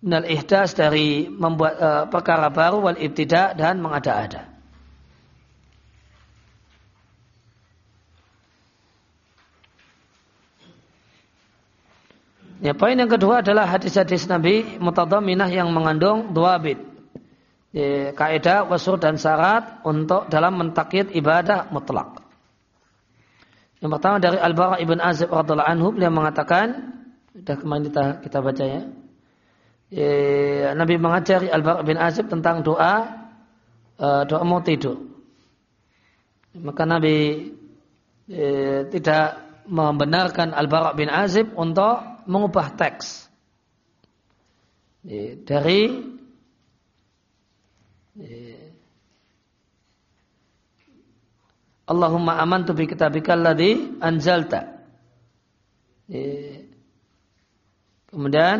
minal ihdas dari membuat uh, perkara baru wal ibtida dan mengada-ada. Ya, poin yang kedua adalah hadis-hadis Nabi mutadaminah yang mengandung dua bit ya, kaidah wasur dan syarat untuk dalam mentakid ibadah mutlak. Yang pertama dari Al-Bara ibn Azib radhiallahu anhu beliau mengatakan sudah kemarin kita kita baca ya. ya Nabi mengajari Al-Bara bin Azib tentang doa uh, doa mau tidur. Maka Nabi ya, tidak membenarkan Al-Bara' bin Azib untuk mengubah teks dari Allahumma amantu bi kitabika alladhi anzalta. Kemudian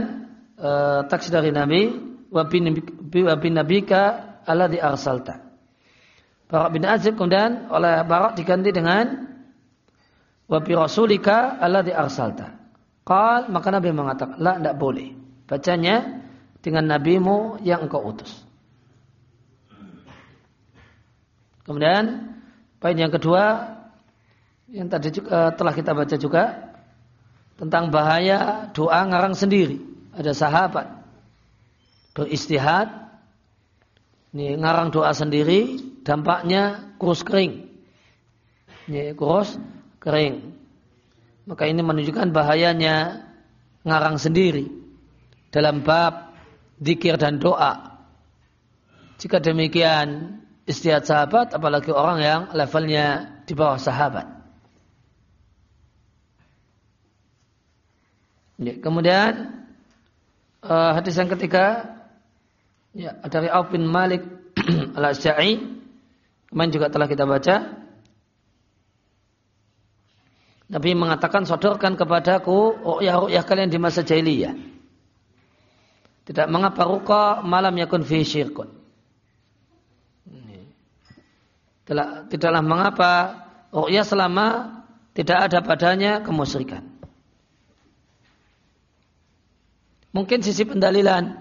uh, teks dari Nabi wa bin nabika alladhi arsalta. Barak bin Azib kemudian oleh Barak diganti dengan wa bi rasulika alladhi arsalta. Qal maka Nabi mengatakan, "La tidak boleh." Bacanya dengan nabimu yang engkau utus. Kemudian Poin yang kedua yang tadi juga, uh, telah kita baca juga tentang bahaya doa ngarang sendiri. Ada sahabat beristihad, ini ngarang doa sendiri, dampaknya kurus kering. Ini kurus kering. Maka ini menunjukkan bahayanya ngarang sendiri dalam bab dikir dan doa. Jika demikian istihad sahabat apalagi orang yang levelnya di bawah sahabat. Ya, kemudian uh, hadis yang ketiga ya, dari Auf bin Malik al-Asya'i kemarin juga telah kita baca Nabi mengatakan sodorkan kepadaku ru'yah-ru'yah kalian di masa jahiliyah. Tidak mengapa ruka malam yakun fi syirkun. Tidaklah, tidaklah mengapa ru'yah selama tidak ada padanya kemusyrikan. Mungkin sisi pendalilan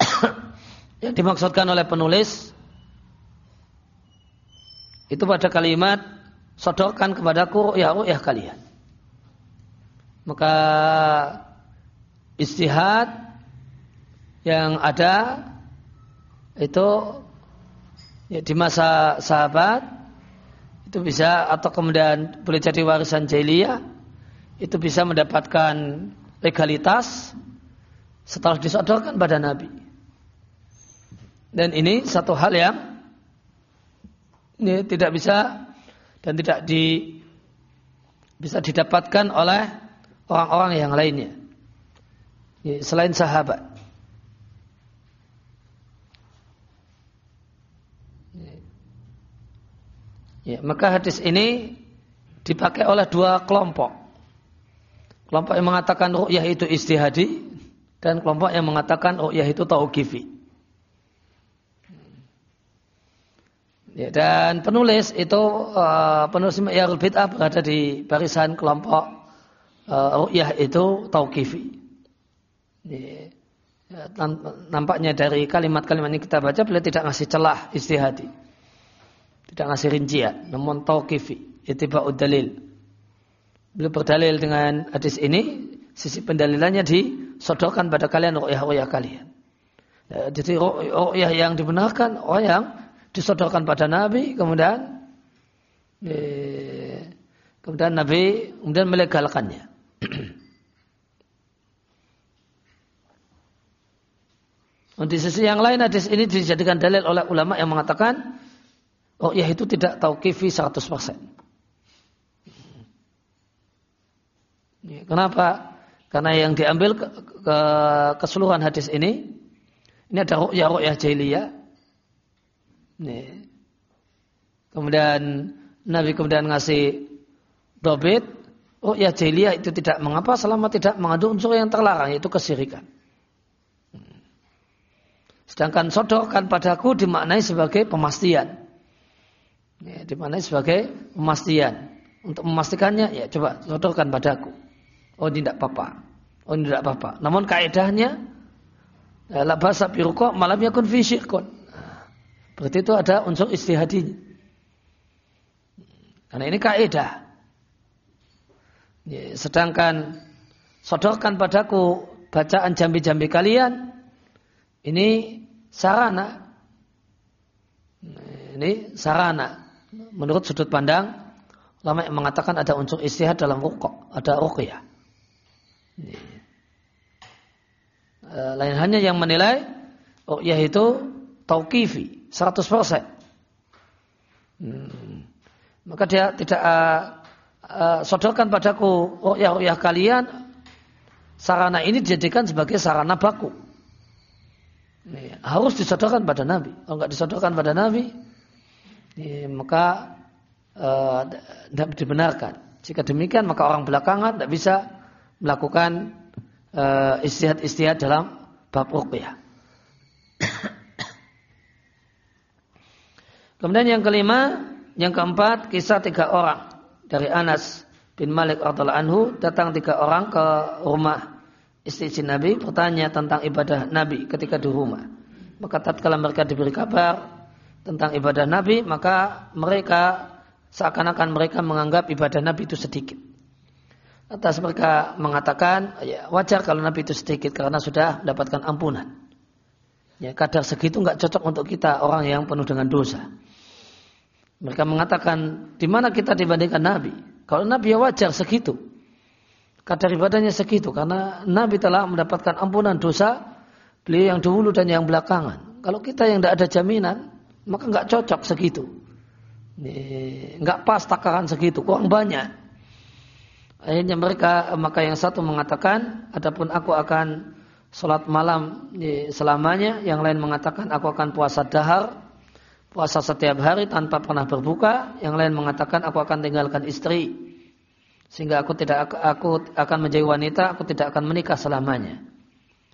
yang dimaksudkan oleh penulis itu pada kalimat sodorkan kepadaku ya ru'yah kalian. Maka istihad yang ada itu ya, di masa sahabat itu bisa atau kemudian boleh jadi warisan jahiliyah itu bisa mendapatkan legalitas setelah disodorkan pada Nabi. Dan ini satu hal yang ini tidak bisa dan tidak di bisa didapatkan oleh orang-orang yang lainnya. Selain sahabat. Ya, maka hadis ini dipakai oleh dua kelompok. Kelompok yang mengatakan ru'yah itu istihadi dan kelompok yang mengatakan ru'yah itu tauqifi. Ya, dan penulis itu uh, penulis Yarul Bid'ah berada di barisan kelompok uh, ru'yah itu tauqifi. Ya, nampaknya dari kalimat-kalimat ini kita baca beliau tidak ngasih celah istihadi. Tidak ngasih rincian, namun tauqifi, itiba'ud dalil. Beliau berdalil dengan hadis ini, sisi pendalilannya disodorkan pada kalian ru'yah-ru'yah kalian. Ya, jadi ru'yah yang dibenarkan, oh yang disodorkan pada Nabi, kemudian eh, kemudian Nabi kemudian melegalkannya. di sisi yang lain hadis ini dijadikan dalil oleh ulama yang mengatakan Oh ya itu tidak tauqifi 100%. Ya, kenapa? Karena yang diambil ke, ke keseluruhan hadis ini ini ada ru'yah ru'yah jahiliyah. Kemudian Nabi kemudian ngasih dobit ru'yah jahiliyah itu tidak mengapa selama tidak mengandung unsur yang terlarang yaitu kesirikan. Sedangkan sodorkan padaku dimaknai sebagai pemastian. Ya, di mana sebagai pemastian. Untuk memastikannya, ya coba sodorkan padaku. Oh ini tidak apa-apa. Oh ini tidak apa-apa. Namun kaedahnya, ya, la bahasa biruko malam yakun fi syirkun. Berarti itu ada unsur istihadinya. Karena ini kaedah. Ya, sedangkan sodorkan padaku bacaan jambi-jambi kalian, ini sarana. Ini sarana menurut sudut pandang lama yang mengatakan ada unsur istihad dalam rukuk, ada ruqyah. E, lain hanya yang menilai ruqyah itu tauqifi 100%. Hmm. Maka dia tidak uh, uh, sodorkan padaku ru'yah-ru'yah kalian sarana ini dijadikan sebagai sarana baku. Ini, harus disodorkan pada Nabi. Kalau nggak disodorkan pada Nabi, ini, maka uh, tidak dibenarkan. Jika demikian maka orang belakangan tidak bisa melakukan uh, istihad-istihad dalam bab ruqyah. Kemudian yang kelima, yang keempat, kisah tiga orang dari Anas bin Malik radhiallahu anhu datang tiga orang ke rumah istri Nabi bertanya tentang ibadah Nabi ketika di rumah. Maka tatkala mereka diberi kabar tentang ibadah Nabi, maka mereka seakan-akan mereka menganggap ibadah Nabi itu sedikit. Atas mereka mengatakan, ya, wajar kalau Nabi itu sedikit karena sudah mendapatkan ampunan. Ya, kadar segitu nggak cocok untuk kita orang yang penuh dengan dosa. Mereka mengatakan, di mana kita dibandingkan Nabi? Kalau Nabi ya wajar segitu. Kadar ibadahnya segitu. Karena Nabi telah mendapatkan ampunan dosa, beliau yang dahulu dan yang belakangan. Kalau kita yang tidak ada jaminan, maka nggak cocok segitu. Nggak pas takaran segitu, kurang banyak. Akhirnya mereka, maka yang satu mengatakan, adapun aku akan sholat malam selamanya. Yang lain mengatakan, aku akan puasa dahar puasa setiap hari tanpa pernah berbuka. Yang lain mengatakan aku akan tinggalkan istri sehingga aku tidak aku akan menjadi wanita, aku tidak akan menikah selamanya.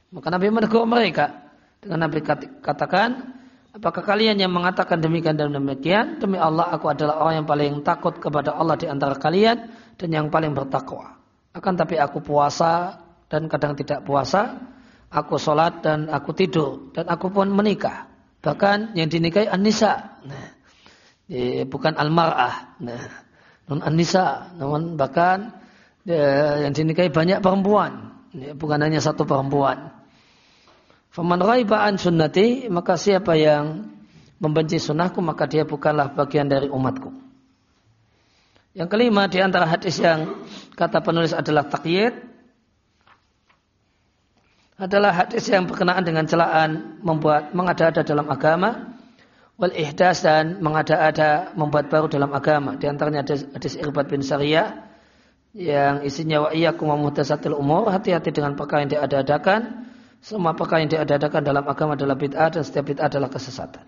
Maka Nabi menegur mereka dengan Nabi katakan, apakah kalian yang mengatakan demikian dan demikian? Demi Allah, aku adalah orang yang paling takut kepada Allah di antara kalian dan yang paling bertakwa. Akan tapi aku puasa dan kadang tidak puasa, aku sholat dan aku tidur dan aku pun menikah. Bahkan yang dinikahi An-Nisa. Nah, bukan Al-Mar'ah. Nah, non An-Nisa. Namun bahkan ya, yang dinikahi banyak perempuan. Ya, bukan hanya satu perempuan. Faman raiba'an sunnati. Maka siapa yang membenci sunnahku. Maka dia bukanlah bagian dari umatku. Yang kelima di antara hadis yang kata penulis adalah takyid adalah hadis yang berkenaan dengan celaan membuat mengada-ada dalam agama wal ihdas dan mengada-ada membuat baru dalam agama. Di antaranya hadis, hadis Irbad bin Sariyah yang isinya wa iyyakum muhdatsatil umur, hati-hati dengan perkara yang diada-adakan. Semua perkara yang diada-adakan dalam agama adalah bid'ah dan setiap bid'ah adalah kesesatan.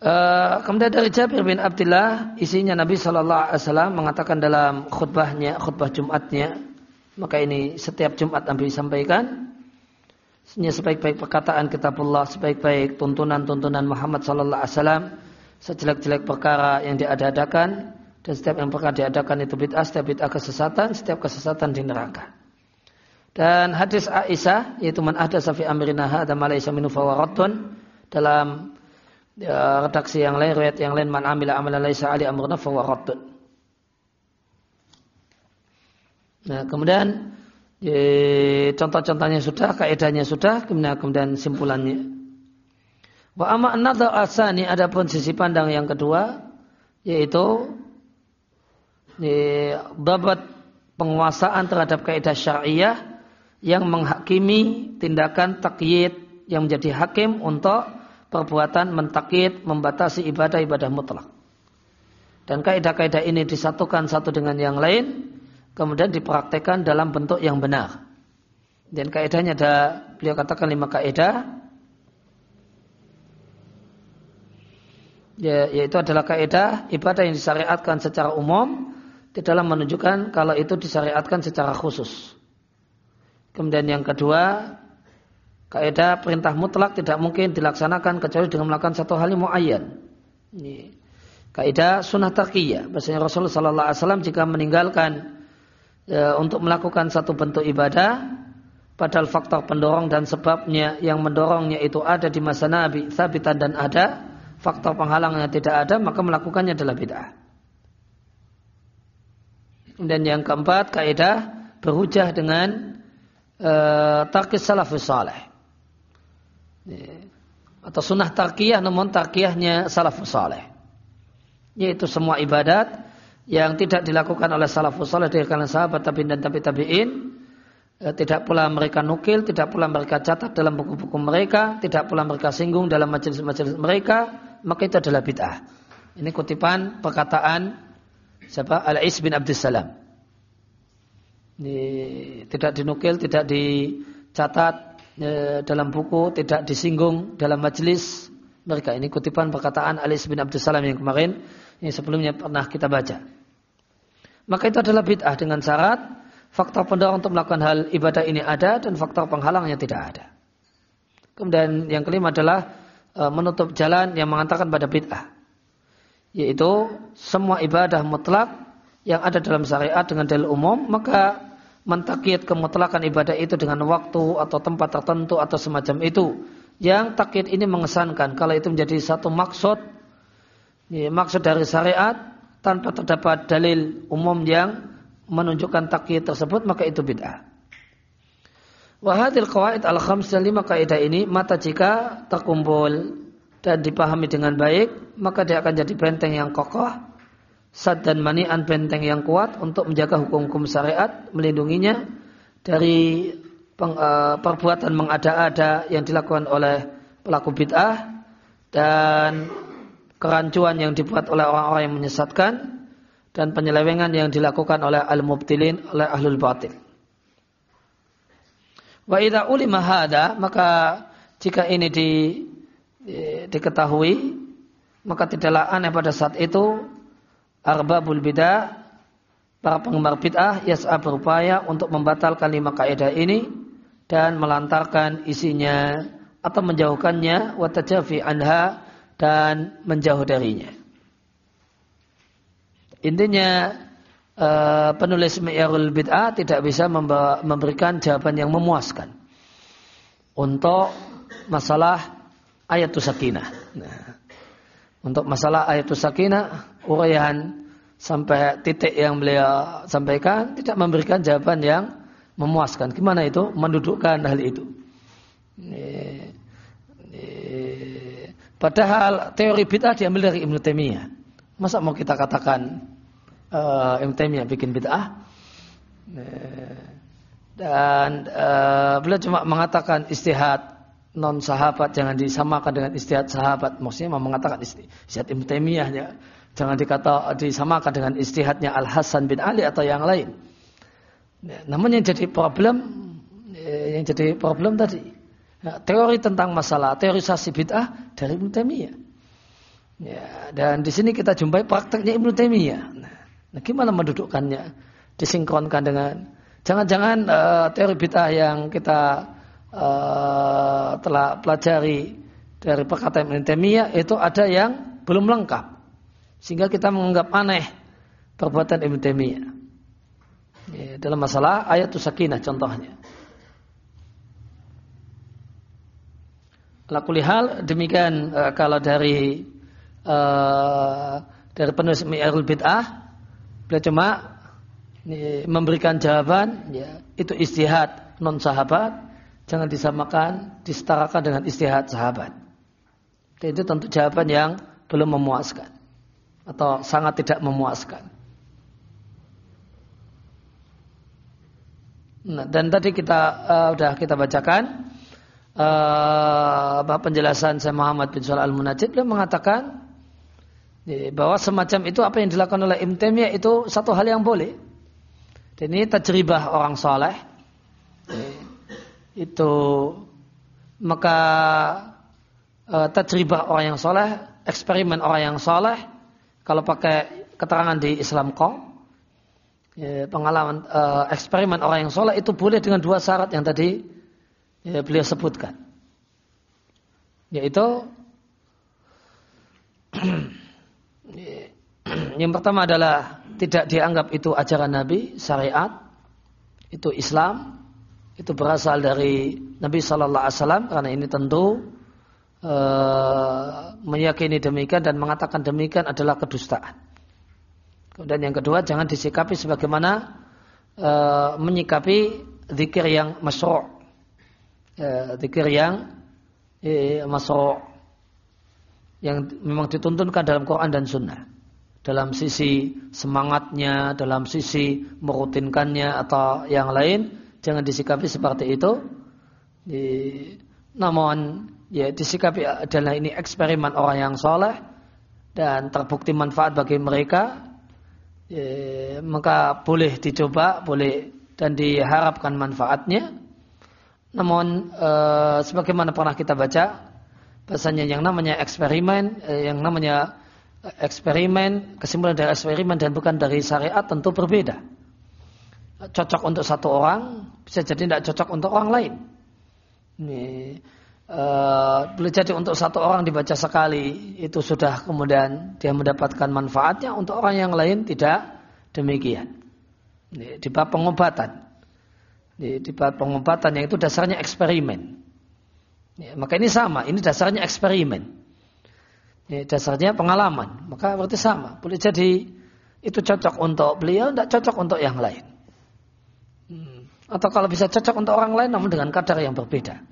Uh, kemudian dari Jabir bin Abdullah isinya Nabi Shallallahu Alaihi Wasallam mengatakan dalam khutbahnya khutbah Jumatnya maka ini setiap Jumat Nabi sampaikan. Sebaik-baik perkataan kitabullah, sebaik-baik tuntunan-tuntunan Muhammad sallallahu alaihi wasallam, sejelek-jelek perkara yang diadakan dan setiap yang perkara diadakan itu bid'ah, setiap bid'ah kesesatan, setiap kesesatan di neraka. Dan hadis Aisyah yaitu man ada safi amrina hadza ma laysa minhu dalam ya, redaksi yang lain riwayat yang lain man amila amalan laisa ali amruna fawaratun. Nah, kemudian contoh-contohnya sudah, kaidahnya sudah, kemudian kemudian simpulannya. Wa amma another asani adapun sisi pandang yang kedua yaitu babat penguasaan terhadap kaidah syariah yang menghakimi tindakan takyid yang menjadi hakim untuk perbuatan mentakyid membatasi ibadah-ibadah mutlak. Dan kaidah-kaidah ini disatukan satu dengan yang lain kemudian dipraktekkan dalam bentuk yang benar. Dan kaidahnya ada beliau katakan lima kaidah. Ya, yaitu adalah kaidah ibadah yang disyariatkan secara umum di dalam menunjukkan kalau itu disyariatkan secara khusus. Kemudian yang kedua, kaidah perintah mutlak tidak mungkin dilaksanakan kecuali dengan melakukan satu hal yang muayyan. Ini kaidah sunnah taqiyah. Bahasanya Rasulullah wasallam jika meninggalkan ya, untuk melakukan satu bentuk ibadah. Padahal faktor pendorong dan sebabnya yang mendorongnya itu ada di masa Nabi sabitan dan ada. Faktor penghalangnya tidak ada maka melakukannya adalah bid'ah. Dan yang keempat kaidah berhujah dengan uh, tarkis salafus saleh ya. atau sunnah tarkiyah namun tarkiyahnya salafus saleh yaitu semua ibadat yang tidak dilakukan oleh salafus saleh dari kalangan sahabat tabi'in dan tabi tabi'in e, tidak pula mereka nukil, tidak pula mereka catat dalam buku-buku mereka, tidak pula mereka singgung dalam majelis-majelis mereka, maka itu adalah bid'ah. Ini kutipan perkataan siapa? Al-Is bin Abdussalam. Ini tidak dinukil, tidak dicatat e, dalam buku, tidak disinggung dalam majelis mereka. Ini kutipan perkataan Al-Is bin Abdussalam yang kemarin yang sebelumnya pernah kita baca. Maka itu adalah bid'ah dengan syarat faktor pendorong untuk melakukan hal ibadah ini ada dan faktor penghalangnya tidak ada. Kemudian yang kelima adalah e, menutup jalan yang mengantarkan pada bid'ah. Yaitu semua ibadah mutlak yang ada dalam syariat dengan dalil umum maka mentakid kemutlakan ibadah itu dengan waktu atau tempat tertentu atau semacam itu. Yang takid ini mengesankan kalau itu menjadi satu maksud ya, maksud dari syariat tanpa terdapat dalil umum yang menunjukkan takid tersebut maka itu bid'ah. Wahadil qawaid al dan lima kaidah ini mata jika terkumpul dan dipahami dengan baik maka dia akan jadi benteng yang kokoh sad dan manian benteng yang kuat untuk menjaga hukum-hukum syariat, melindunginya dari peng, uh, perbuatan mengada-ada yang dilakukan oleh pelaku bid'ah dan kerancuan yang dibuat oleh orang-orang yang menyesatkan dan penyelewengan yang dilakukan oleh al-mubtilin oleh ahlul batil. Wa idza ulima hada maka jika ini di, di, diketahui maka tidaklah aneh pada saat itu arbabul bid'ah para penggemar bid'ah yas'a berupaya untuk membatalkan lima kaidah ini dan melantarkan isinya atau menjauhkannya wa tajafi anha dan menjauh darinya. Intinya uh, penulis Mi'arul Bid'ah tidak bisa memberikan jawaban yang memuaskan untuk masalah ayatul sakinah. Nah, untuk masalah ayatul sakinah uraian sampai titik yang beliau sampaikan tidak memberikan jawaban yang memuaskan. Gimana itu? Mendudukkan hal itu. Padahal teori bid'ah diambil dari Ibn Taimiyah. Masa mau kita katakan uh, Ibn Taimiyah bikin bid'ah? Dan uh, beliau cuma mengatakan istihad non sahabat jangan disamakan dengan istihad sahabat. Maksudnya mau mengatakan istihad Ibn Taimiyah ya. Jangan dikata disamakan dengan istihadnya Al Hasan bin Ali atau yang lain. Ya, namun yang jadi problem, ya, yang jadi problem tadi, teori tentang masalah teorisasi bid'ah dari Ibnu Taimiyah. Ya, dan di sini kita jumpai prakteknya Ibnu Taimiyah. Nah, nah, gimana mendudukkannya? Disinkronkan dengan jangan-jangan uh, teori bid'ah yang kita uh, telah pelajari dari perkataan Ibnu Taimiyah itu ada yang belum lengkap. Sehingga kita menganggap aneh perbuatan Ibn Taimiyah. Ya, dalam masalah ayat sakinah contohnya. Lakulihal demikian uh, kalau dari uh, dari penulis Mi'arul Bid'ah beliau cuma ini, memberikan jawaban ya, itu istihad non sahabat jangan disamakan disetarakan dengan istihad sahabat. Itu tentu jawaban yang belum memuaskan atau sangat tidak memuaskan. Nah, dan tadi kita uh, udah kita bacakan uh, penjelasan saya Muhammad bin Shalal Al Munajid beliau mengatakan bahwa semacam itu apa yang dilakukan oleh Ibn Taimiyah itu satu hal yang boleh. Dan ini tajribah orang soleh. Itu maka uh, tajribah orang yang soleh, eksperimen orang yang soleh kalau pakai keterangan di Islam kok ya, pengalaman uh, eksperimen orang yang sholat itu boleh dengan dua syarat yang tadi ya, beliau sebutkan. Yaitu yang pertama adalah tidak dianggap itu ajaran Nabi syariat. Itu Islam. Itu berasal dari Nabi Shallallahu Alaihi Wasallam. Karena ini tentu Eh, meyakini demikian dan mengatakan demikian adalah kedustaan. Kemudian yang kedua jangan disikapi sebagaimana e, menyikapi zikir yang masro' e, zikir yang e, masro' yang memang dituntunkan dalam Quran dan Sunnah dalam sisi semangatnya, dalam sisi merutinkannya atau yang lain jangan disikapi seperti itu. E, namun ya disikapi adalah ini eksperimen orang yang soleh dan terbukti manfaat bagi mereka ya, maka boleh dicoba, boleh dan diharapkan manfaatnya. Namun e, sebagaimana pernah kita baca, bahasanya yang namanya eksperimen, e, yang namanya eksperimen, kesimpulan dari eksperimen dan bukan dari syariat tentu berbeda. Cocok untuk satu orang, bisa jadi tidak cocok untuk orang lain. Ini, uh, boleh jadi untuk satu orang dibaca sekali itu sudah kemudian dia mendapatkan manfaatnya untuk orang yang lain tidak demikian. Ini, di bab pengobatan di, di pengobatan yang itu dasarnya eksperimen. Ya, maka ini sama, ini dasarnya eksperimen. Ya, dasarnya pengalaman, maka berarti sama. Boleh jadi itu cocok untuk beliau, tidak cocok untuk yang lain. Hmm. Atau kalau bisa cocok untuk orang lain, namun dengan kadar yang berbeda.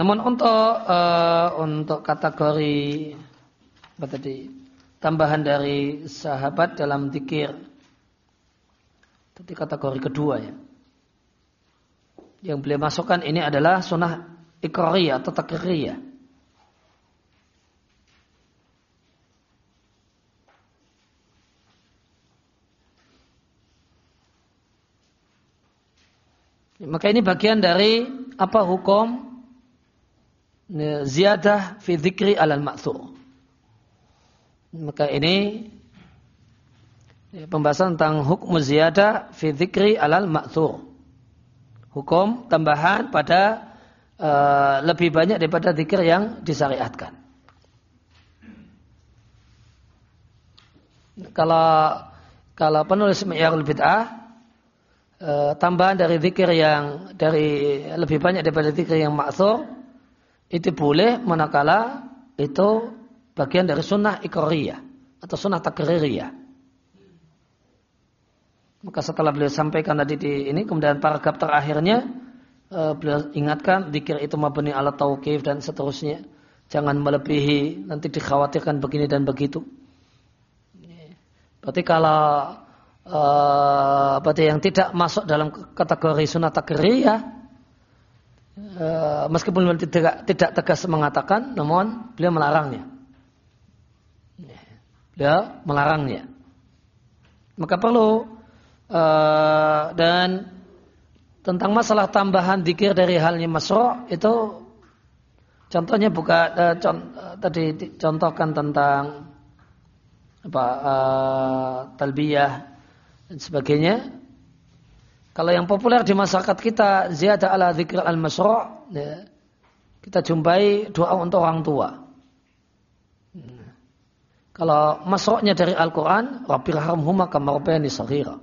Namun untuk uh, untuk kategori apa tadi tambahan dari sahabat dalam zikir tadi kategori kedua ya. Yang beliau masukkan ini adalah sunnah ikrariyah atau takriyah. Maka ini bagian dari apa hukum ziyadah fi dzikri alal ma'thur. Maka ini pembahasan tentang hukum ziyadah fi dzikri alal ma'thur. Hukum tambahan pada uh, lebih banyak daripada zikir yang disyariatkan. Kalau kalau penulis Mi'yarul Bid'ah uh, tambahan dari zikir yang dari lebih banyak daripada zikir yang ma'thur itu boleh manakala itu bagian dari sunnah ikrariyah atau sunnah takririyah. Maka setelah beliau sampaikan tadi di ini kemudian paragraf terakhirnya uh, beliau ingatkan zikir itu mabni ala tauqif dan seterusnya. Jangan melebihi nanti dikhawatirkan begini dan begitu. Berarti kalau uh, berarti yang tidak masuk dalam kategori sunnah takririyah Eh, meskipun beliau tidak, tidak tegas mengatakan, namun beliau melarangnya. Beliau melarangnya. Maka perlu uh, dan tentang masalah tambahan dikir dari halnya masro itu contohnya buka uh, tadi contohkan tentang apa uh, talbiyah dan sebagainya kalau yang populer di masyarakat kita ziyadah ala zikr al-masra' ya, kita jumpai doa untuk orang tua. Kalau masroknya dari Al-Quran, Rabbi rahamhuma kama rabbayani saghira.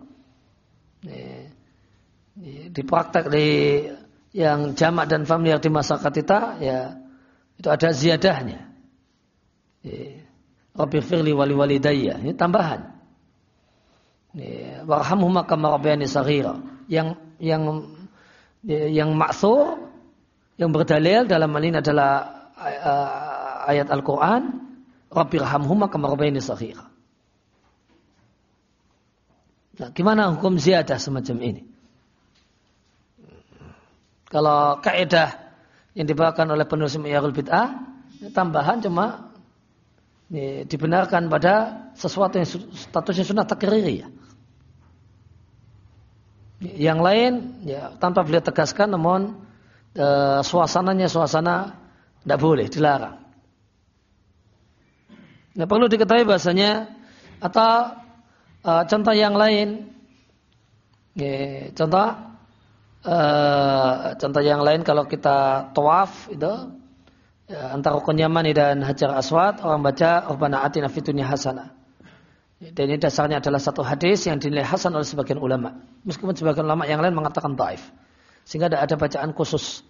Ya, di praktek di yang jamak dan familiar di masyarakat kita, ya itu ada ziyadahnya. Ya, Rabbi firli wali walidayya. Ini tambahan. Warhamhuma kama rabbayani saghira yang yang yang maksur yang berdalil dalam hal ini adalah uh, ayat Al-Quran Rabbirhamhumma kama rabbayani saghira. Nah, gimana hukum ziyadah semacam ini? Kalau kaidah yang dibawakan oleh penulis Miyarul Bid'ah, tambahan cuma ini, dibenarkan pada sesuatu yang statusnya sunnah takriri ya. Yang lain ya tanpa beliau tegaskan namun e, suasananya suasana tidak boleh dilarang. Nah, perlu diketahui bahasanya atau e, contoh yang lain ya, contoh e, contoh yang lain kalau kita tawaf itu ya, antara rukun Yamani dan Hajar Aswad orang baca Rabbana atina fid hasanah. Dan ini dasarnya adalah satu hadis yang dinilai hasan oleh sebagian ulama. Meskipun sebagian ulama yang lain mengatakan taif. Sehingga tidak ada bacaan khusus.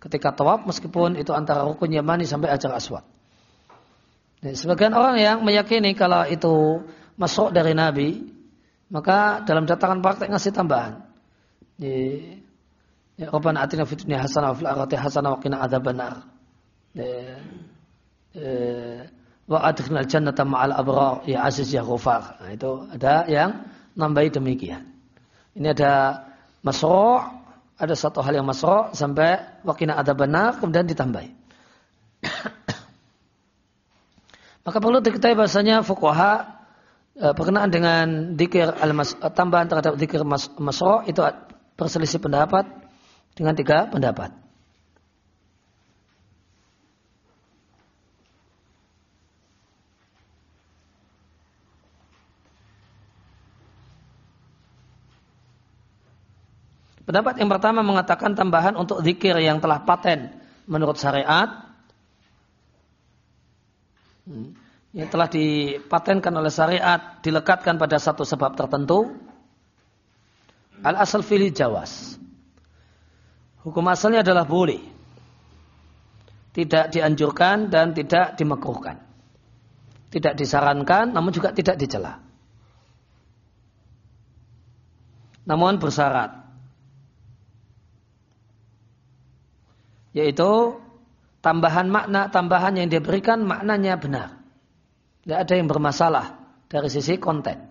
ketika tawaf meskipun itu antara rukun Yamani sampai ajar aswad. Nah, sebagian orang yang meyakini kalau itu masuk dari Nabi, maka dalam dataran praktek ngasih tambahan. Ya, Rabbana atina fid dunya hasanah wa fil akhirati hasanah wa qina adzabannar. Wa adkhilnal jannata ma'al abrar ya aziz ya ghafar. Nah, itu ada yang nambahi demikian. Ini ada masro' ada satu hal yang masro' sampai wa qina adzabannar kemudian ditambahi. Maka perlu diketahui bahasanya fuqaha e, berkenaan dengan dikir al tambahan terhadap dikir masro' itu berselisih pendapat dengan tiga pendapat. Pendapat yang pertama mengatakan tambahan untuk zikir yang telah paten menurut syariat. Hmm. Yang telah dipatenkan oleh syariat, dilekatkan pada satu sebab tertentu. Al-asal fili jawas. Hukum asalnya adalah boleh. Tidak dianjurkan dan tidak dimakruhkan. Tidak disarankan namun juga tidak dicela. Namun bersyarat. Yaitu tambahan makna, tambahan yang diberikan maknanya benar. Tidak ada yang bermasalah dari sisi konten.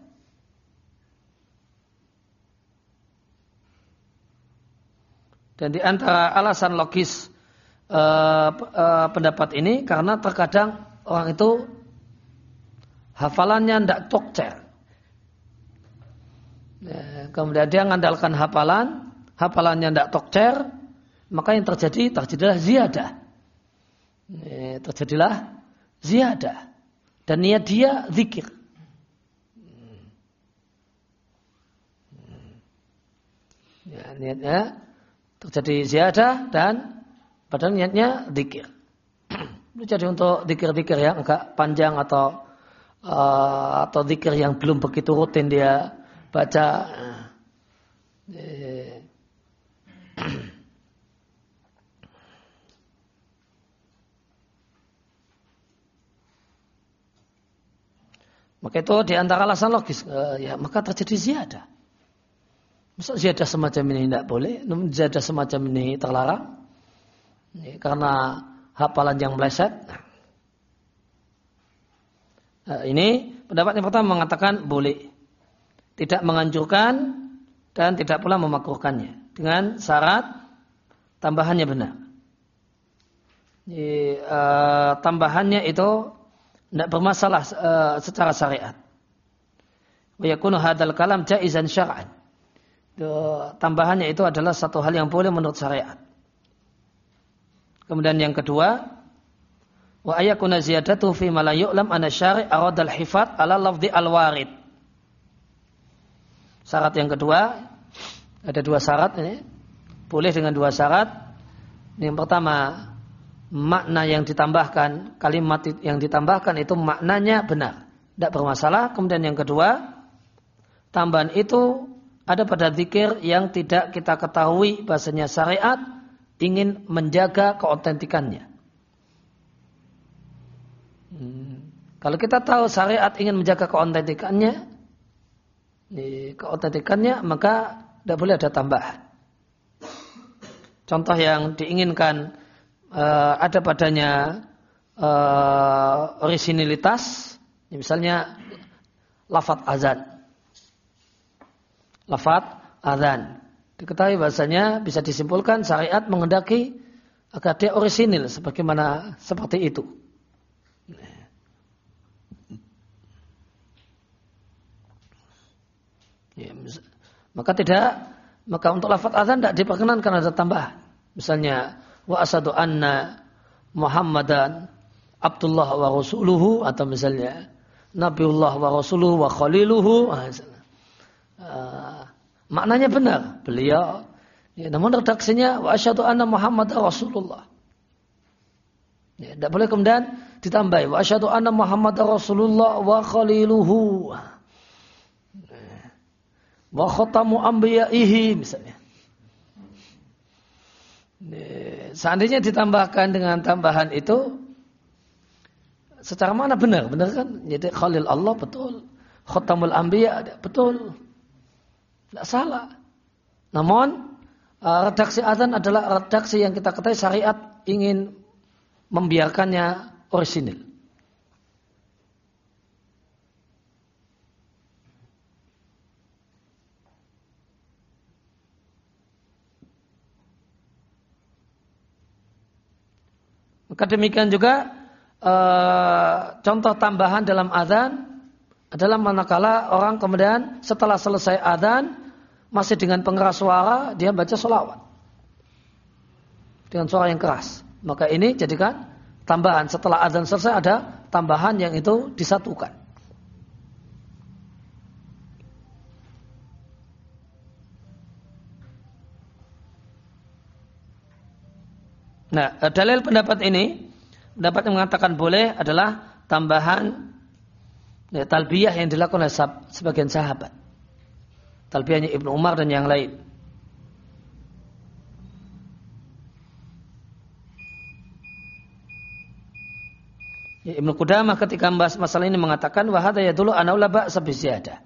Dan di antara alasan logis uh, uh, pendapat ini karena terkadang orang itu hafalannya tidak tokcer. Ya, kemudian dia mengandalkan hafalan, hafalannya tidak tokcer, maka yang terjadi terjadilah ziyadah. Ya, terjadilah ziyadah. Dan niat dia zikir. Ya, niatnya terjadi ziyadah dan padahal niatnya dikir. Jadi untuk dikir-dikir yang agak panjang atau uh, atau dikir yang belum begitu rutin dia baca. Eh, maka itu di antara alasan logis, uh, ya maka terjadi ziyadah. Masa ziyadah semacam ini tidak boleh, ziyadah semacam ini terlarang. Ini karena hafalan yang meleset. Nah, ini pendapat yang pertama mengatakan boleh. Tidak menganjurkan dan tidak pula memakruhkannya. Dengan syarat tambahannya benar. Jadi, uh, tambahannya itu tidak bermasalah uh, secara syariat. Wa yakunu hadal kalam jaizan syar'an tambahannya itu adalah satu hal yang boleh menurut syariat. Kemudian yang kedua, wa ayakuna ziyadatu fi ma la yu'lam anna syari' aradal hifat ala lafzi al-warid. Syarat yang kedua, ada dua syarat ini. Boleh dengan dua syarat. Yang pertama, makna yang ditambahkan, kalimat yang ditambahkan itu maknanya benar. Tidak bermasalah. Kemudian yang kedua, tambahan itu ada pada zikir yang tidak kita ketahui bahasanya syariat ingin menjaga keautentikannya. Hmm. Kalau kita tahu syariat ingin menjaga keautentikannya, keautentikannya maka tidak boleh ada tambahan. Contoh yang diinginkan uh, ada padanya uh, originalitas, misalnya lafat azan lafat azan. Diketahui bahasanya bisa disimpulkan syariat mengendaki agar dia orisinil sebagaimana seperti itu. Ya, maka tidak maka untuk lafat azan tidak diperkenankan ada tambahan. Misalnya wa asadu anna Muhammadan Abdullah wa Rasuluhu atau misalnya Nabiullah wa Rasuluhu wa Khaliluhu. Uh, maknanya benar. Beliau, ya, namun redaksinya wa asyhadu anna Muhammad Rasulullah. Ya, tidak boleh kemudian ditambahi wa asyhadu anna Muhammad Rasulullah wa khaliluhu. Wa khatamu anbiya'ihi misalnya. Ya. Seandainya ditambahkan dengan tambahan itu secara mana benar? Benar kan? Jadi Khalil Allah betul. Khatamul Anbiya betul. Tidak salah. Namun uh, redaksi adzan adalah redaksi yang kita ketahui syariat ingin membiarkannya orisinil. Maka demikian juga e, contoh tambahan dalam adzan adalah manakala orang kemudian setelah selesai adzan masih dengan pengeras suara dia baca solawat dengan suara yang keras. Maka ini jadikan tambahan setelah adzan selesai ada tambahan yang itu disatukan. Nah, dalil pendapat ini, yang mengatakan boleh adalah tambahan ya, talbiyah yang dilakukan oleh sebagian sahabat. Talbiyahnya Ibnu Umar dan yang lain. Ya, Ibnu Qudamah ketika membahas masalah ini mengatakan wahada ya dulu anaula ba'sa biziyadah.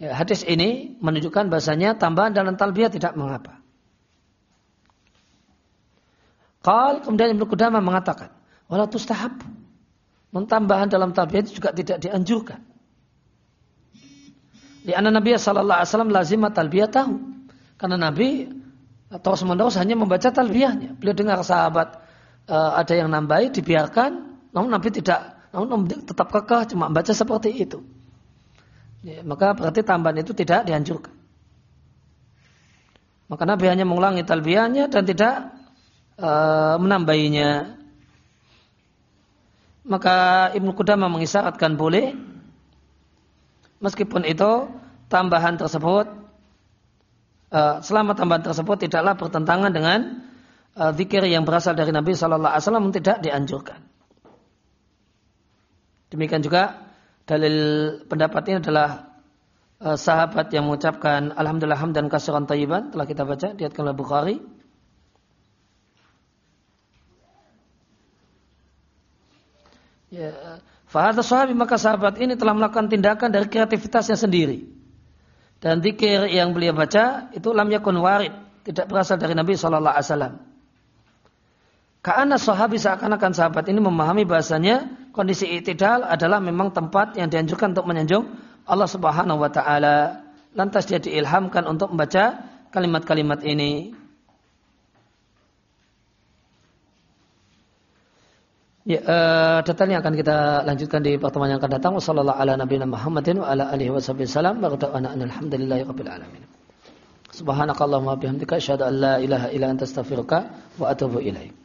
Ya, hadis ini menunjukkan bahasanya tambahan dalam talbiyah tidak mengapa. Qal kemudian Ibnu Qudamah mengatakan, wala tustahab. Mentambahan dalam talbiyah itu juga tidak dianjurkan. Di anak Nabi sallallahu alaihi wasallam lazimah talbiyah tahu. Karena Nabi terus menerus hanya membaca talbiyahnya. Beliau dengar sahabat uh, ada yang nambahi dibiarkan, namun Nabi tidak, namun tetap kekeh cuma membaca seperti itu. Ya, maka berarti tambahan itu tidak dianjurkan. Maka Nabi hanya mengulangi talbiyahnya dan tidak uh, menambahinya. Maka Ibnu Qudamah mengisyaratkan boleh meskipun itu tambahan tersebut uh, selama tambahan tersebut tidaklah bertentangan dengan uh, zikir yang berasal dari Nabi Shallallahu Alaihi Wasallam tidak dianjurkan. Demikian juga dalil pendapat ini adalah sahabat yang mengucapkan Alhamdulillah hamdan kasiran tayyiban telah kita baca diatkan oleh Bukhari Ya, Fahadha sahabi maka sahabat ini telah melakukan tindakan dari kreativitasnya sendiri. Dan zikir yang beliau baca itu lam yakun warid, tidak berasal dari Nabi Shallallahu Alaihi Wasallam. Karena sahabi seakan-akan sahabat ini memahami bahasanya kondisi itidal adalah memang tempat yang dianjurkan untuk menyanjung Allah Subhanahu Wa Taala. Lantas dia diilhamkan untuk membaca kalimat-kalimat ini. Ya, uh, detailnya akan kita lanjutkan di pertemuan yang akan datang. Wassalamualaikum ala nabiyina Muhammadin wa ala alihi wa sallam. Barakallahu alhamdulillahi rabbil alamin. Subhanakallahumma bihamdika asyhadu an la ilaha illa anta astaghfiruka wa atubu ilaik.